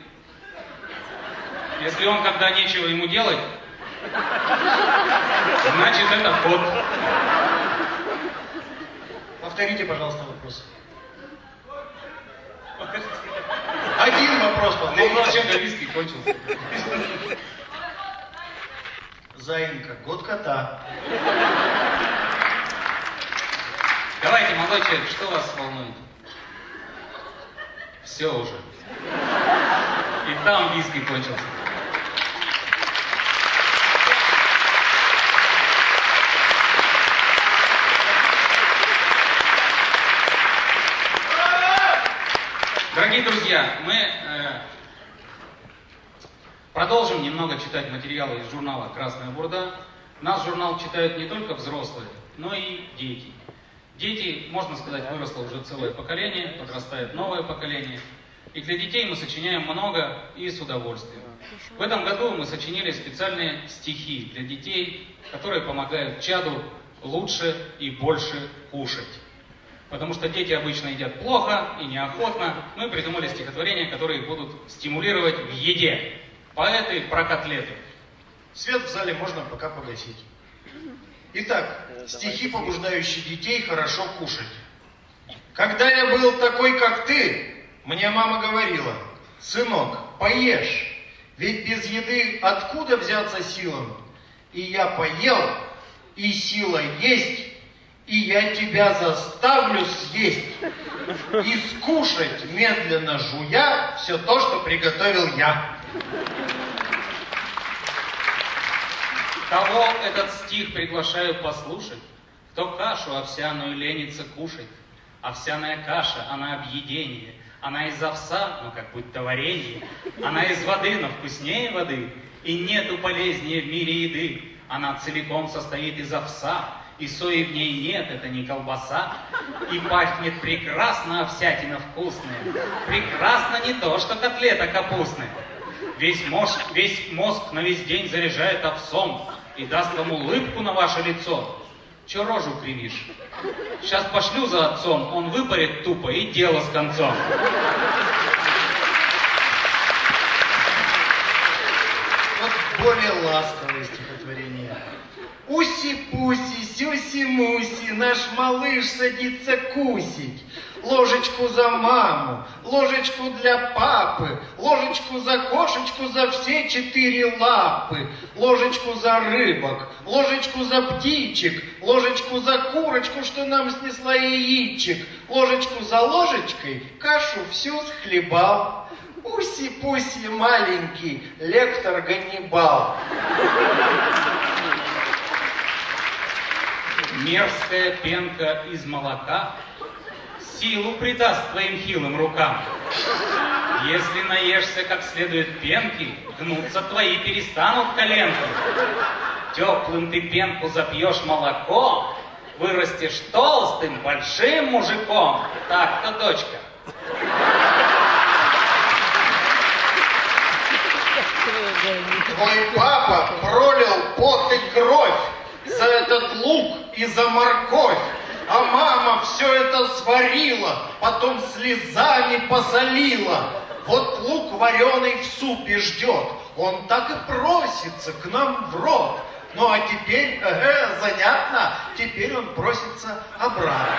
если он, когда нечего ему делать, значит это кот. Повторите, пожалуйста, вопрос. Вопрос Ну, виски кончился. Заинька, год кота. Давайте, молодой человек, что вас волнует? Все уже. И там виски кончился. Дорогие друзья, мы э, продолжим немного читать материалы из журнала «Красная бурда». Наш журнал читают не только взрослые, но и дети. Дети, можно сказать, выросло уже целое поколение, подрастает новое поколение. И для детей мы сочиняем много и с удовольствием. В этом году мы сочинили специальные стихи для детей, которые помогают чаду лучше и больше кушать. Потому что дети обычно едят плохо и неохотно. Мы придумали стихотворения, которые будут стимулировать в еде. Поэты про котлеты. Свет в зале можно пока погасить. Итак, стихи, побуждающие детей хорошо кушать. Когда я был такой, как ты, мне мама говорила, сынок, поешь, ведь без еды откуда взяться силам? И я поел, и сила есть, и я тебя заставлю съесть и скушать, медленно жуя, все то, что приготовил я. Кого этот стих приглашаю послушать, кто кашу овсяную ленится кушать. Овсяная каша, она объедение, она из овса, но как будто варенье. Она из воды, но вкуснее воды, и нету полезнее в мире еды. Она целиком состоит из овса, и сои в ней нет, это не колбаса. И пахнет прекрасно овсятина вкусная. Прекрасно не то, что котлета капустная. Весь мозг, весь мозг на весь день заряжает овсом и даст вам улыбку на ваше лицо. Че рожу кривишь? Сейчас пошлю за отцом, он выпарит тупо и дело с концом. Вот более ласковое стихотворение. Уси-пуси, сюси-муси, наш малыш садится кусить. Ложечку за маму, ложечку для папы, ложечку за кошечку за все четыре лапы, ложечку за рыбок, ложечку за птичек, ложечку за курочку, что нам снесла яичек, ложечку за ложечкой кашу всю схлебал. Уси-пуси маленький, лектор Ганнибал. Мерзкая пенка из молока силу придаст твоим хилым рукам. Если наешься как следует пенки, гнуться твои перестанут коленки. Теплым ты пенку запьешь молоком, вырастешь толстым, большим мужиком. Так-то, дочка. Твой папа пролил пот и кровь за этот лук и за морковь. А мама все это сварила, потом слезами посолила. Вот лук вареный в супе ждет, он так и просится к нам в рот. Ну а теперь, э, занятно, теперь он просится обратно.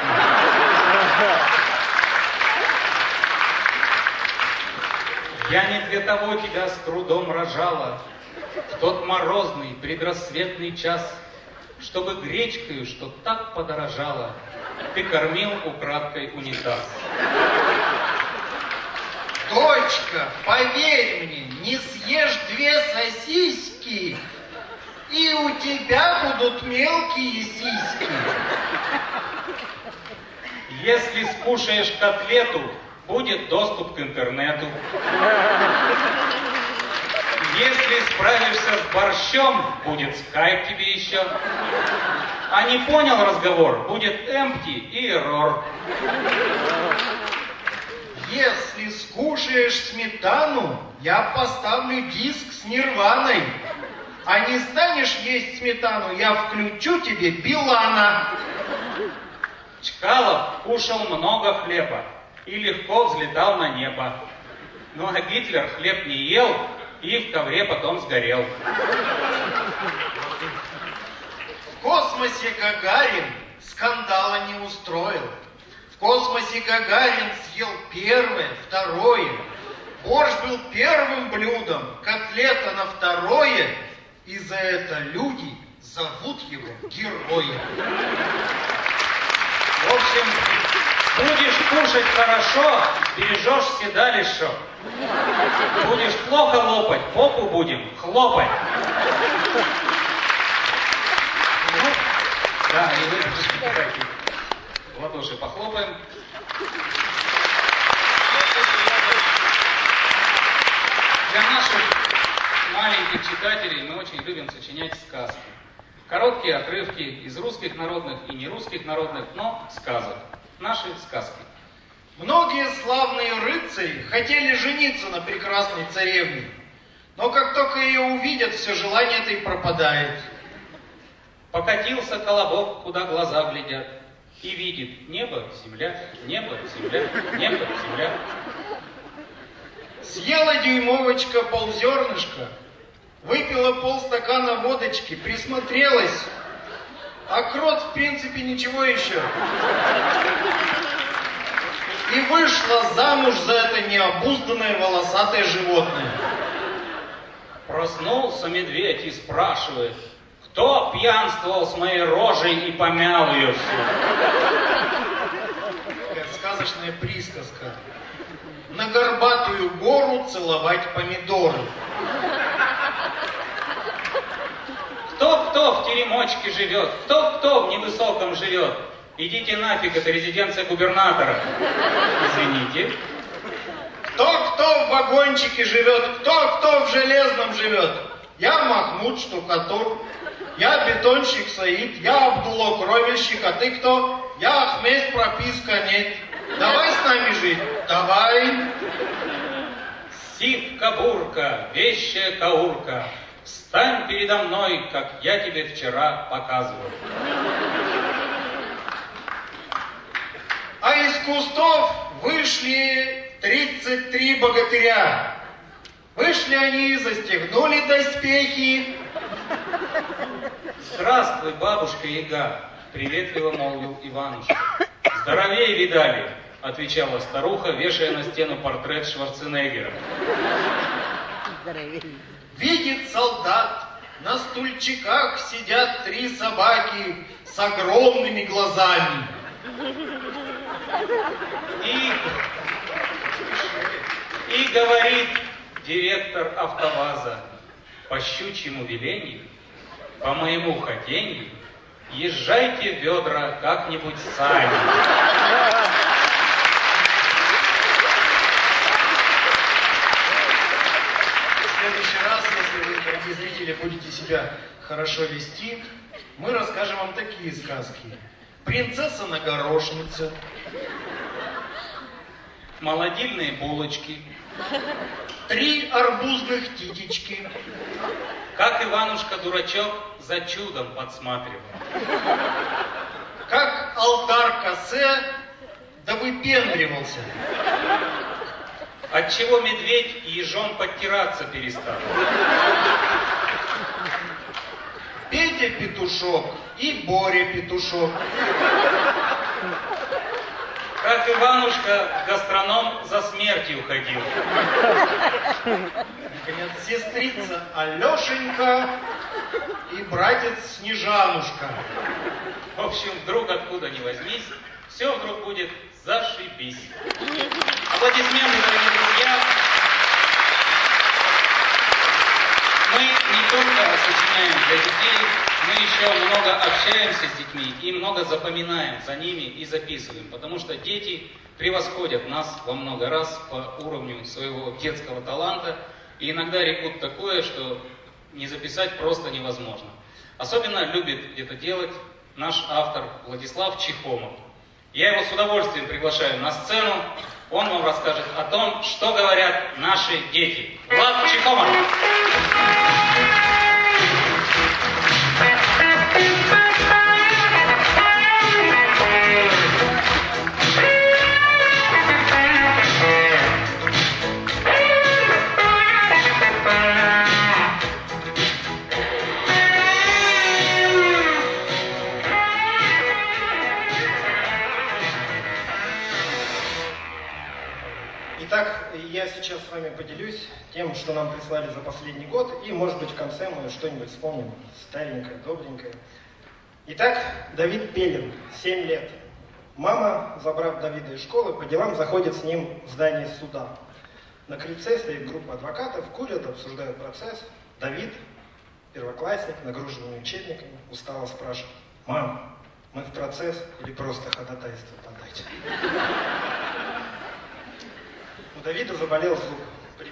Я не для того тебя с трудом рожала, в тот морозный предрассветный час, чтобы гречкою, что так подорожала, ты кормил украдкой унитаз. Дочка, поверь мне, не съешь две сосиски, и у тебя будут мелкие сиськи. Если скушаешь котлету, будет доступ к интернету. Если справишься с борщом, будет скайп тебе еще. А не понял разговор, будет empty и error. Если скушаешь сметану, я поставлю диск с нирваной. А не станешь есть сметану, я включу тебе Билана. Чкалов кушал много хлеба и легко взлетал на небо. Ну а Гитлер хлеб не ел и в ковре потом сгорел. В космосе Гагарин скандала не устроил. В космосе Гагарин съел первое, второе. Борщ был первым блюдом, котлета на второе. И за это люди зовут его героем. В общем, будешь кушать хорошо, бережешь всегда. Будешь плохо лопать, попу будем хлопать. Да, и вы в ладоши похлопаем. Для наших маленьких читателей мы очень любим сочинять сказки. Короткие отрывки из русских народных и нерусских народных, но сказок. Наши сказки. Многие славные рыцари хотели жениться на прекрасной царевне, но как только ее увидят, все желание это и пропадает. Покатился колобок, куда глаза глядят, и видит небо, земля, небо, земля, небо, земля. Съела дюймовочка ползернышка, выпила полстакана водочки, присмотрелась, а крот в принципе ничего еще. И вышла замуж за это необузданное волосатое животное. Проснулся медведь и спрашивает, кто пьянствовал с моей рожей и помял ее всю? Такая сказочная присказка. На горбатую гору целовать помидоры. Кто-кто в теремочке живет, кто-кто в невысоком живет. Идите нафиг, это резиденция губернатора. Извините. Кто-кто в вагончике живет, кто-кто в железном живет. Я Махмуд штукатур, я бетонщик Саид, я Абдулло кровельщик, а ты кто? Я Ахмед, прописка нет. Давай с нами жить. Давай. Сивка бурка, вещая каурка, встань передо мной, как я тебе вчера показывал. А из кустов вышли 33 богатыря. Вышли они, застегнули доспехи. Здравствуй, бабушка Яга, приветливо молвил Иванушка. Здоровее видали, отвечала старуха, вешая на стену портрет Шварценеггера. Видит солдат, на стульчиках сидят три собаки с огромными глазами. И, и говорит директор автоваза, по щучьему велению, по моему хотению, езжайте ведра как-нибудь сами. Следующий раз, если вы, дорогие зрители, будете себя хорошо вести, мы расскажем вам такие сказки. Принцесса на горошнице, Молодильные булочки. три арбузных титечки, Как Иванушка-дурачок за чудом подсматривал. как алтар косе да выпендривался. Отчего медведь ежом подтираться перестал. Петя петушок и Боря петушок. Как Иванушка гастроном за смертью ходил. Наконец, сестрица Алешенька и братец Снежанушка. В общем, вдруг откуда ни возьмись, все вдруг будет зашибись. Аплодисменты, дорогие друзья. Мы не только сочиняем для детей, мы еще много общаемся с детьми и много запоминаем за ними и записываем, потому что дети превосходят нас во много раз по уровню своего детского таланта и иногда рекут такое, что не записать просто невозможно. Особенно любит это делать наш автор Владислав Чехомов. Я его с удовольствием приглашаю на сцену. Он вам расскажет о том, что говорят наши дети. Влад Чехомов. Что нам прислали за последний год, и, может быть, в конце мы что-нибудь вспомним старенькое, добренькое. Итак, Давид Пелин, 7 лет. Мама, забрав Давида из школы, по делам заходит с ним в здание суда. На крыльце стоит группа адвокатов, курят, обсуждают процесс. Давид, первоклассник, нагруженный учебниками, устало спрашивает, «Мам, мы в процесс или просто ходатайство подать?» У Давида заболел зуб.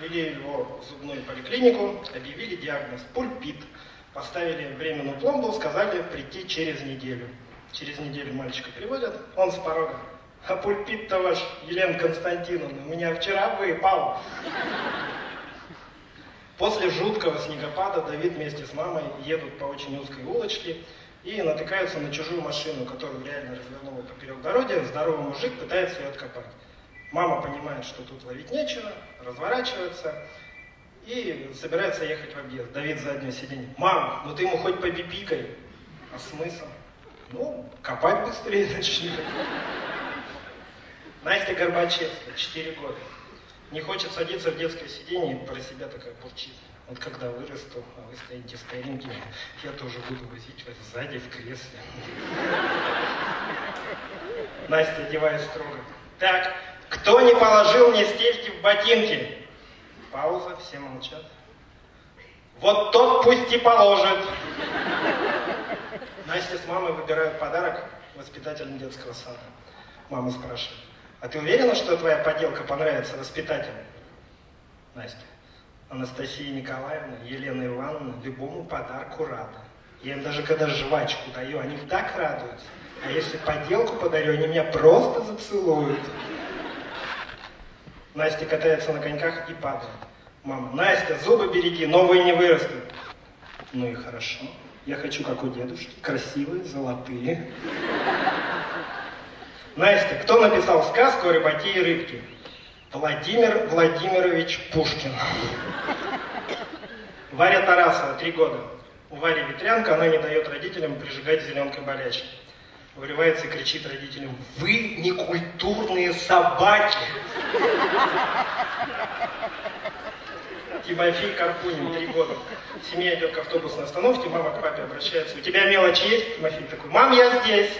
Привели его в зубную поликлинику, объявили диагноз пульпит. Поставили временную пломбу, сказали прийти через неделю. Через неделю мальчика переводят, он с порога. А пульпит-то ваш, Елена Константиновна, у меня вчера выпал. После жуткого снегопада Давид вместе с мамой едут по очень узкой улочке и натыкаются на чужую машину, которую реально развернула поперек дороги. Здоровый мужик пытается ее откопать. Мама понимает, что тут ловить нечего, разворачивается и собирается ехать в объезд. Давид заднее сиденье. Мам, ну ты ему хоть побипикай. А смысл? Ну, копать быстрее начни. Настя Горбачевская, 4 года. Не хочет садиться в детское сиденье и про себя такая бурчит. Вот когда вырасту, а вы стоите старенькими, я тоже буду возить вас сзади в кресле. Настя одевает строго. Так, кто не положил мне стельки в ботинки? Пауза, все молчат. Вот тот пусть и положит. Настя с мамой выбирают подарок воспитателям детского сада. Мама спрашивает, а ты уверена, что твоя поделка понравится воспитателям? Настя, Анастасия Николаевна, Елена Ивановна любому подарку рада. Я им даже когда жвачку даю, они так радуются. А если поделку подарю, они меня просто зацелуют. Настя катается на коньках и падает. Мама, Настя, зубы береги, новые не вырастут. Ну и хорошо. Я хочу, как у дедушки, красивые, золотые. Настя, кто написал сказку о рыбаке и рыбке? Владимир Владимирович Пушкин. Варя Тарасова, три года. У Вари ветрянка, она не дает родителям прижигать зеленкой болячки. Вырывается и кричит родителям, вы некультурные собаки. Тимофей Карпунин, три года. Семья идет к автобусной остановке, мама к папе обращается. У тебя мелочь есть? Тимофей такой, мам, я здесь.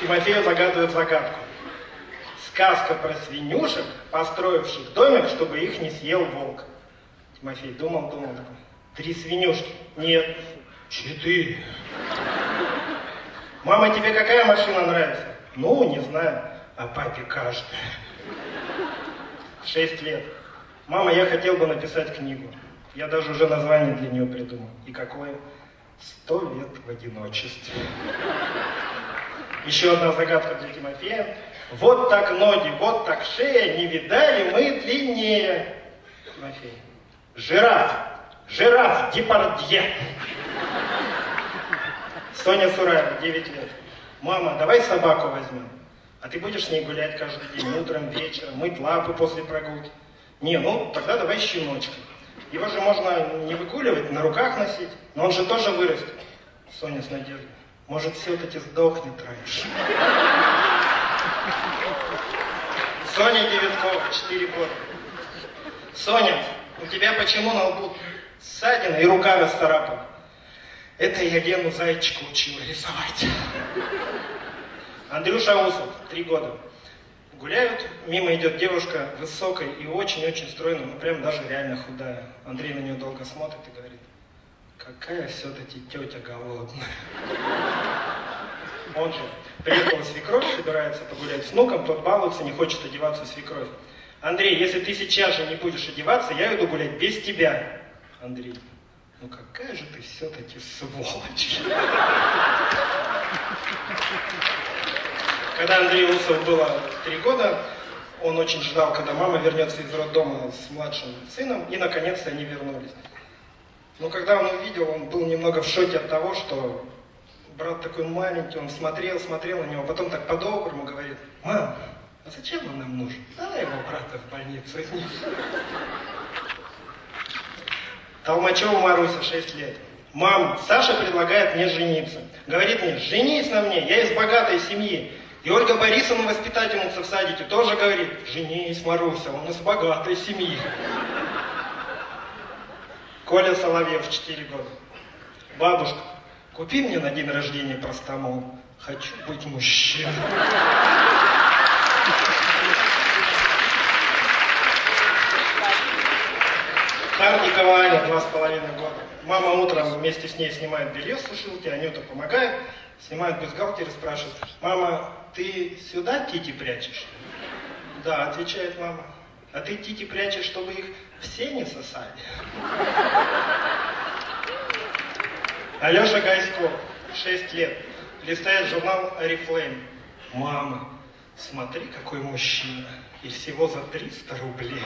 Тимофею загадывает загадку. Сказка про свинюшек, построивших домик, чтобы их не съел волк. Тимофей думал, думал, такой, три свинюшки. Нет, четыре. Мама, тебе какая машина нравится? Ну, не знаю. А папе каждая. Шесть лет. Мама, я хотел бы написать книгу. Я даже уже название для нее придумал. И какое? Сто лет в одиночестве. Еще одна загадка для Тимофея. Вот так ноги, вот так шея, не видали мы длиннее. Тимофей. Жираф. Жираф Депардье. Соня Сураева, 9 лет. Мама, давай собаку возьмем. А ты будешь с ней гулять каждый день, утром, вечером, мыть лапы после прогулки. Не, ну тогда давай щеночка. Его же можно не выгуливать, на руках носить, но он же тоже вырастет. Соня с надеждой. Может, все-таки сдохнет раньше. Соня Девяткова, 4 года. Соня, у тебя почему на лбу ссадина и рука расцарапана? Это я Лену Зайчика учила рисовать. Андрюша Усов, три года. Гуляют, мимо идет девушка высокая и очень-очень стройная, ну прям даже реально худая. Андрей на нее долго смотрит и говорит, какая все-таки тетя голодная. Он же приехала свекровь, собирается погулять с внуком, тот балуется, не хочет одеваться свекровь. Андрей, если ты сейчас же не будешь одеваться, я иду гулять без тебя. Андрей, ну какая же ты все-таки сволочь. Когда Андрею Усову было три года, он очень ждал, когда мама вернется из роддома с младшим сыном, и наконец-то они вернулись. Но когда он увидел, он был немного в шоке от того, что брат такой маленький, он смотрел, смотрел на него, потом так по-доброму говорит, мам, а зачем он нам нужен? Давай его брата в больницу. Толмачева Маруся, 6 лет. Мам, Саша предлагает мне жениться. Говорит мне, женись на мне, я из богатой семьи. И Ольга Борисовна, воспитательница в садике, тоже говорит, женись, Маруся, он из богатой семьи. Коля Соловьев, 4 года. Бабушка, купи мне на день рождения простомол. Хочу быть мужчиной. Хардикова Аня, два с половиной года. Мама утром вместе с ней снимает белье с сушилки, Анюта помогает, снимает бюстгальтер и спрашивает, мама, ты сюда тити прячешь? Да, отвечает мама. А ты тити прячешь, чтобы их все не сосали? Алеша Гайсков, 6 лет, листает журнал Арифлейм. Мама, смотри, какой мужчина. И всего за 300 рублей.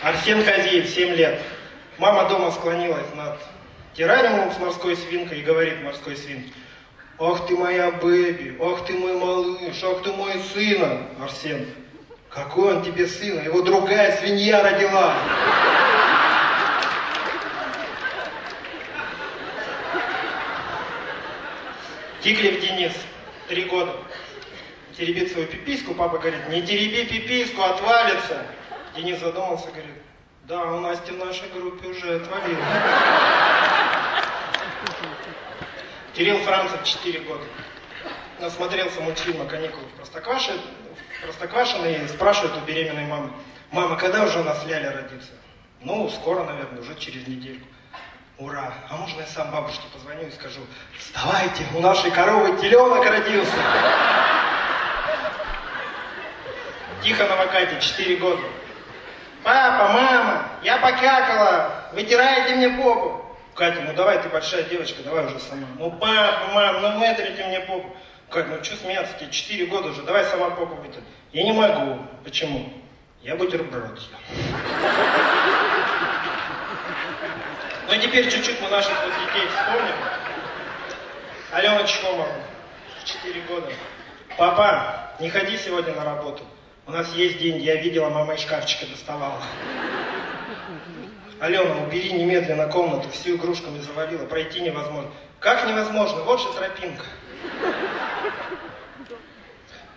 Арсен Хазиев, 7 лет. Мама дома склонилась над террариумом с морской свинкой и говорит морской свинке, Ах ты моя бэби, ах ты мой малыш, ах ты мой сына. Арсен, какой он тебе сын, его другая свинья родила. Тиклев Денис, три года. Теребит свою пипиську, папа говорит, не тереби пипиську, отвалится. Денис задумался, говорит, да, у Насти в нашей группе уже отвалилось. Кирилл Францев, 4 года. Насмотрелся мультфильма «Каникулы в Простоквашино», в Простоквашино и спрашивает у беременной мамы, мама, когда уже у нас Ляля родится? Ну, скоро, наверное, уже через недельку. Ура! А можно я сам бабушке позвоню и скажу, вставайте, у нашей коровы теленок родился. Тихонова Катя, 4 года. Папа, мама, я покакала, вытирайте мне попу. Катя, ну давай, ты большая девочка, давай уже сама. Ну, папа, мам, ну вытрите мне попу. Катя, ну что смеяться, тебе 4 года уже, давай сама попу вытри. Я не могу. Почему? Я бутерброд. Ну и теперь чуть-чуть мы наших вот детей вспомним. Алена Чхомова, 4 года. Папа, не ходи сегодня на работу. У нас есть деньги, я видела, мама из шкафчика доставала. Алена, убери немедленно комнату, всю игрушками завалила, пройти невозможно. Как невозможно? Вот же тропинка.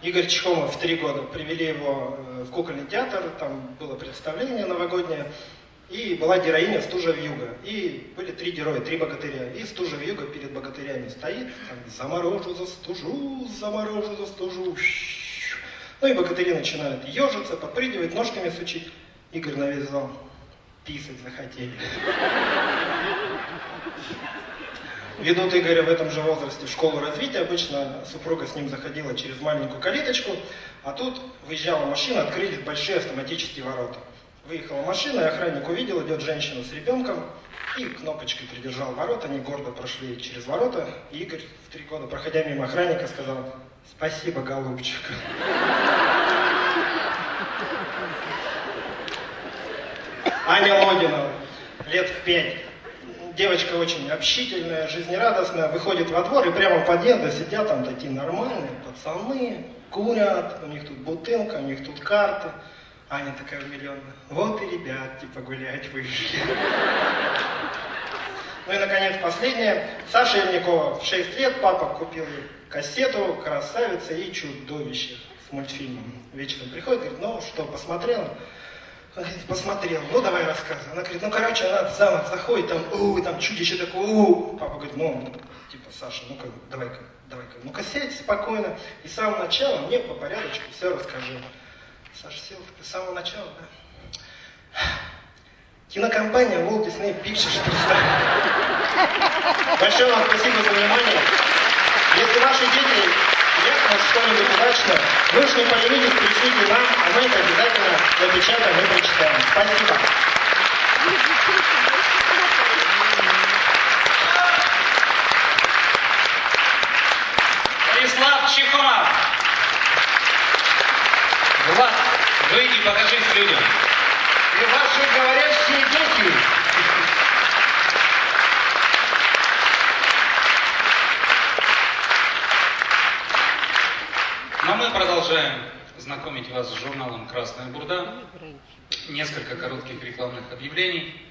Игорь Чхомов в три года. Привели его э, в кукольный театр, там было представление новогоднее, и была героиня Стужа Вьюга. И были три героя, три богатыря. И Стужа Вьюга перед богатырями стоит, там, заморожу за стужу, заморожу за стужу. Ну и богатыри начинают ежиться, подпрыгивать, ножками сучить. Игорь на весь зал писать захотели. ведут Игоря в этом же возрасте в школу развития. Обычно супруга с ним заходила через маленькую калиточку, а тут выезжала машина, открылись большие автоматические ворота. Выехала машина, и охранник увидел, идет женщина с ребенком, и кнопочкой придержал ворота, они гордо прошли через ворота, и Игорь в три года, проходя мимо охранника, сказал «Спасибо, голубчик». Аня Логинова, лет в пять. Девочка очень общительная, жизнерадостная, выходит во двор, и прямо у подъезда сидят там такие нормальные пацаны, курят, у них тут бутылка, у них тут карты. Аня такая умиленная. Вот и ребят, типа, гулять вышли. Ну и, наконец, последнее. Саша Ильникова в 6 лет, папа купил ей кассету «Красавица и чудовище» с мультфильмом. Вечером приходит, говорит, ну что, посмотрела? Она говорит, посмотрел, ну давай рассказывай. Она говорит, ну короче, она в замок заходит, там, у, там чудище такое, у. Папа говорит, ну, типа, Саша, ну-ка, давай-ка, давай-ка, ну-ка сядь спокойно, и с самого начала мне по порядочку все расскажи. Саша сел, с самого начала, да. Кинокомпания Walt Disney Pictures представляет. Большое вам спасибо за внимание. Если ваши дети ехнут что-нибудь удачно, вы уж не поленитесь, пришлите нам, а мы это обязательно напечатаем и прочитаем. Спасибо. Станислав Чехомов. Влад, выйди, покажись людям. И ваши говорящие дети. Но мы продолжаем знакомить вас с журналом «Красная бурда». Несколько коротких рекламных объявлений.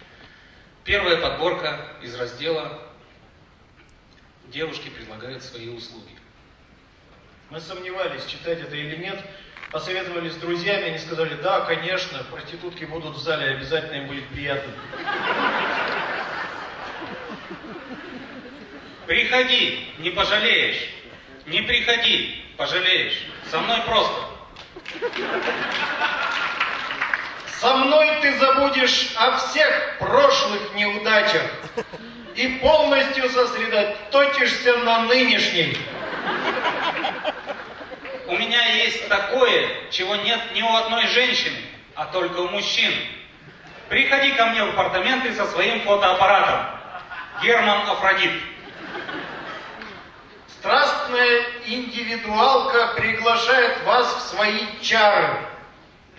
Первая подборка из раздела «Девушки предлагают свои услуги». Мы сомневались, читать это или нет. Посоветовались с друзьями, они сказали, да, конечно, проститутки будут в зале, обязательно им будет приятно. Приходи, не пожалеешь. Не приходи, пожалеешь. Со мной просто. Со мной ты забудешь о всех прошлых неудачах и полностью сосредоточишься на нынешней. У меня есть такое, чего нет ни у одной женщины, а только у мужчин. Приходи ко мне в апартаменты со своим фотоаппаратом. Герман Афродит. Страстная индивидуалка приглашает вас в свои чары.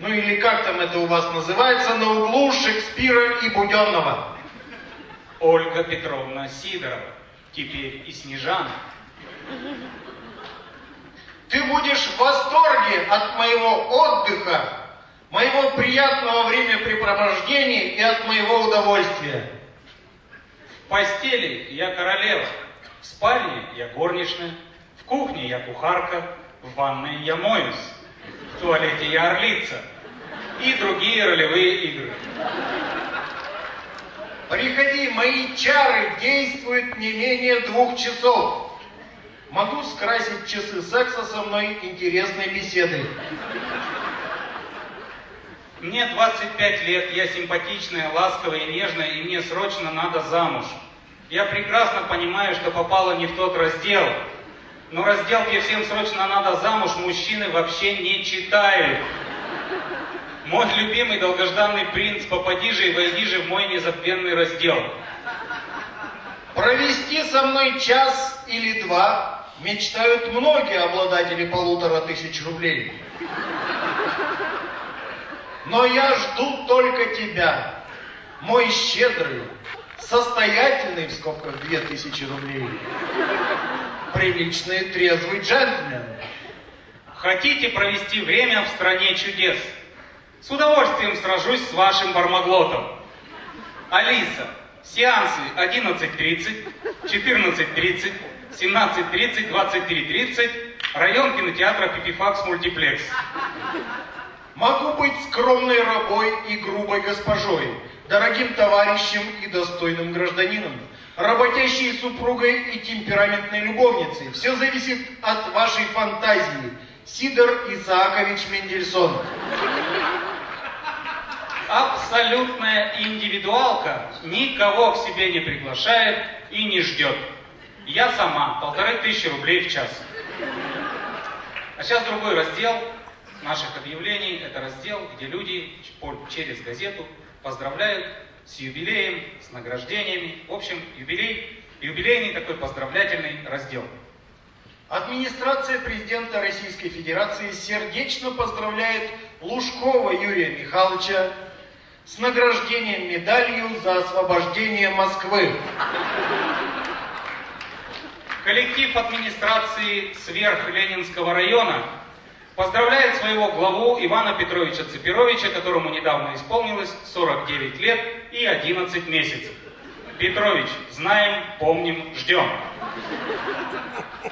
Ну или как там это у вас называется, на углу Шекспира и Буденного. Ольга Петровна Сидорова. Теперь и Снежана. Ты будешь в восторге от моего отдыха, моего приятного времяпрепровождения и от моего удовольствия. В постели я королева, в спальне я горничная, в кухне я кухарка, в ванной я моюсь, в туалете я орлица и другие ролевые игры. Приходи, мои чары действуют не менее двух часов. Могу скрасить часы секса со мной интересной беседой. Мне 25 лет, я симпатичная, ласковая и нежная, и мне срочно надо замуж. Я прекрасно понимаю, что попала не в тот раздел. Но раздел, где всем срочно надо замуж, мужчины вообще не читают. Мой любимый долгожданный принц, попади же и войди же в мой незабвенный раздел. Провести со мной час или два мечтают многие обладатели полутора тысяч рублей. Но я жду только тебя, мой щедрый, состоятельный, в скобках две тысячи рублей, приличный трезвый джентльмен. Хотите провести время в стране чудес? С удовольствием сражусь с вашим бармаглотом. Алиса, сеансы 11.30, 14.30, 17.30, 23.30, район кинотеатра Пипифакс Мультиплекс. Могу быть скромной рабой и грубой госпожой, дорогим товарищем и достойным гражданином, работящей супругой и темпераментной любовницей. Все зависит от вашей фантазии. Сидор Исаакович Мендельсон. Абсолютная индивидуалка никого к себе не приглашает и не ждет. Я сама, полторы тысячи рублей в час. А сейчас другой раздел наших объявлений. Это раздел, где люди через газету поздравляют с юбилеем, с награждениями. В общем, юбилей, юбилейный такой поздравлятельный раздел. Администрация президента Российской Федерации сердечно поздравляет Лужкова Юрия Михайловича с награждением медалью за освобождение Москвы. Коллектив администрации Сверх-Ленинского района поздравляет своего главу Ивана Петровича Цепировича, которому недавно исполнилось 49 лет и 11 месяцев. Петрович, знаем, помним, ждем.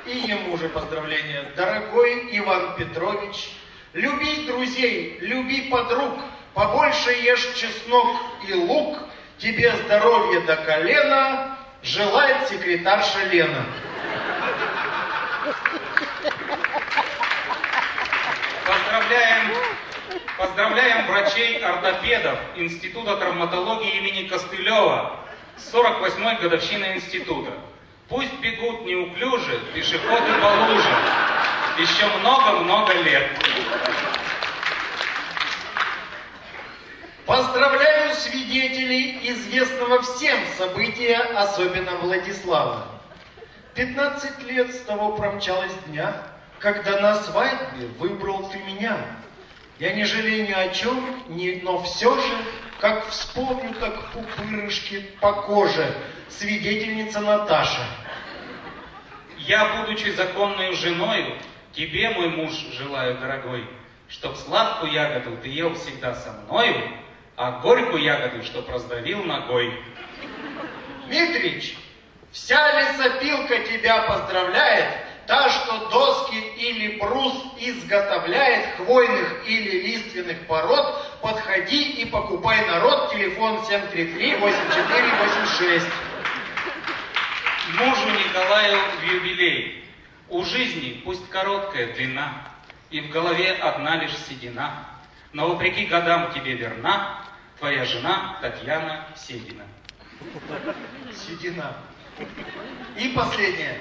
И ему же поздравления. Дорогой Иван Петрович, люби друзей, люби подруг, побольше ешь чеснок и лук, тебе здоровья до колена, желает секретарша Лена. Поздравляем, поздравляем врачей-ортопедов Института травматологии имени Костылева с 48-й годовщиной института. Пусть бегут неуклюже пешеходы по лужам. Еще много-много лет. Поздравляю свидетелей известного всем события, особенно Владислава. 15 лет с того промчалось дня, когда на свадьбе выбрал ты меня. Я не жалею ни о чем, ни, но все же, как вспомню, так пупырышки по коже, свидетельница Наташа. Я, будучи законной женою, тебе, мой муж, желаю, дорогой, чтоб сладкую ягоду ты ел всегда со мною, а горькую ягоду, чтоб раздавил ногой. Митрич, вся лесопилка тебя поздравляет, та, что доски или брус изготовляет хвойных или лиственных пород, подходи и покупай народ, телефон 733-8486. Мужу Николаю в юбилей. У жизни пусть короткая длина, и в голове одна лишь седина. Но вопреки годам тебе верна твоя жена Татьяна Седина. Седина. И последнее.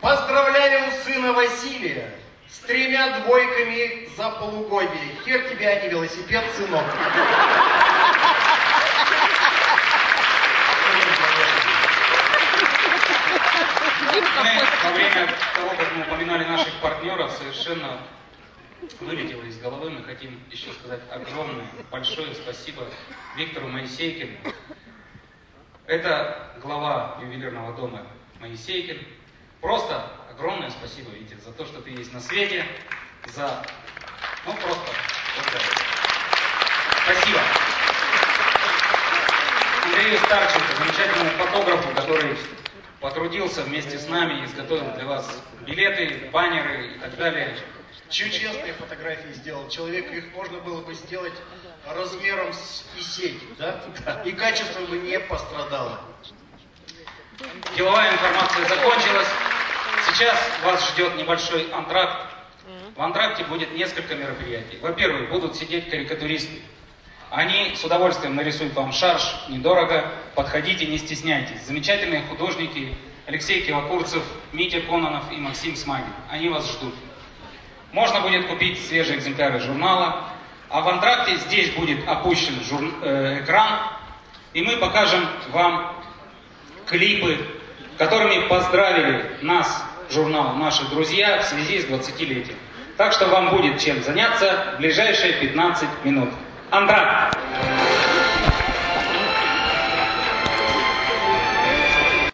Поздравляю сына Василия с тремя двойками за полугодие. Хер тебе, а не велосипед, сынок. Во время того, как мы упоминали наших партнеров, совершенно вылетело из головы. Мы хотим еще сказать огромное, большое спасибо Виктору Моисейкину. Это глава ювелирного дома Моисейкин. Просто огромное спасибо, Витя, за то, что ты есть на свете, за... Ну, просто... просто... Спасибо. Андрею Старченко, замечательному фотографу, который потрудился вместе с нами, изготовил для вас билеты, баннеры и так далее. Чудесные фотографии сделал человек, их можно было бы сделать размером с кисеть, да? И качество бы не пострадало. Деловая информация закончилась. Сейчас вас ждет небольшой антракт. В антракте будет несколько мероприятий. Во-первых, будут сидеть карикатуристы. Они с удовольствием нарисуют вам шарж, недорого. Подходите, не стесняйтесь. Замечательные художники Алексей Кивокурцев, Митя Кононов и Максим Смагин. Они вас ждут. Можно будет купить свежие экземпляры журнала. А в антракте здесь будет опущен жур... э, экран, и мы покажем вам клипы, которыми поздравили нас, журнал «Наши друзья» в связи с 20-летием. Так что вам будет чем заняться в ближайшие 15 минут. Андрак!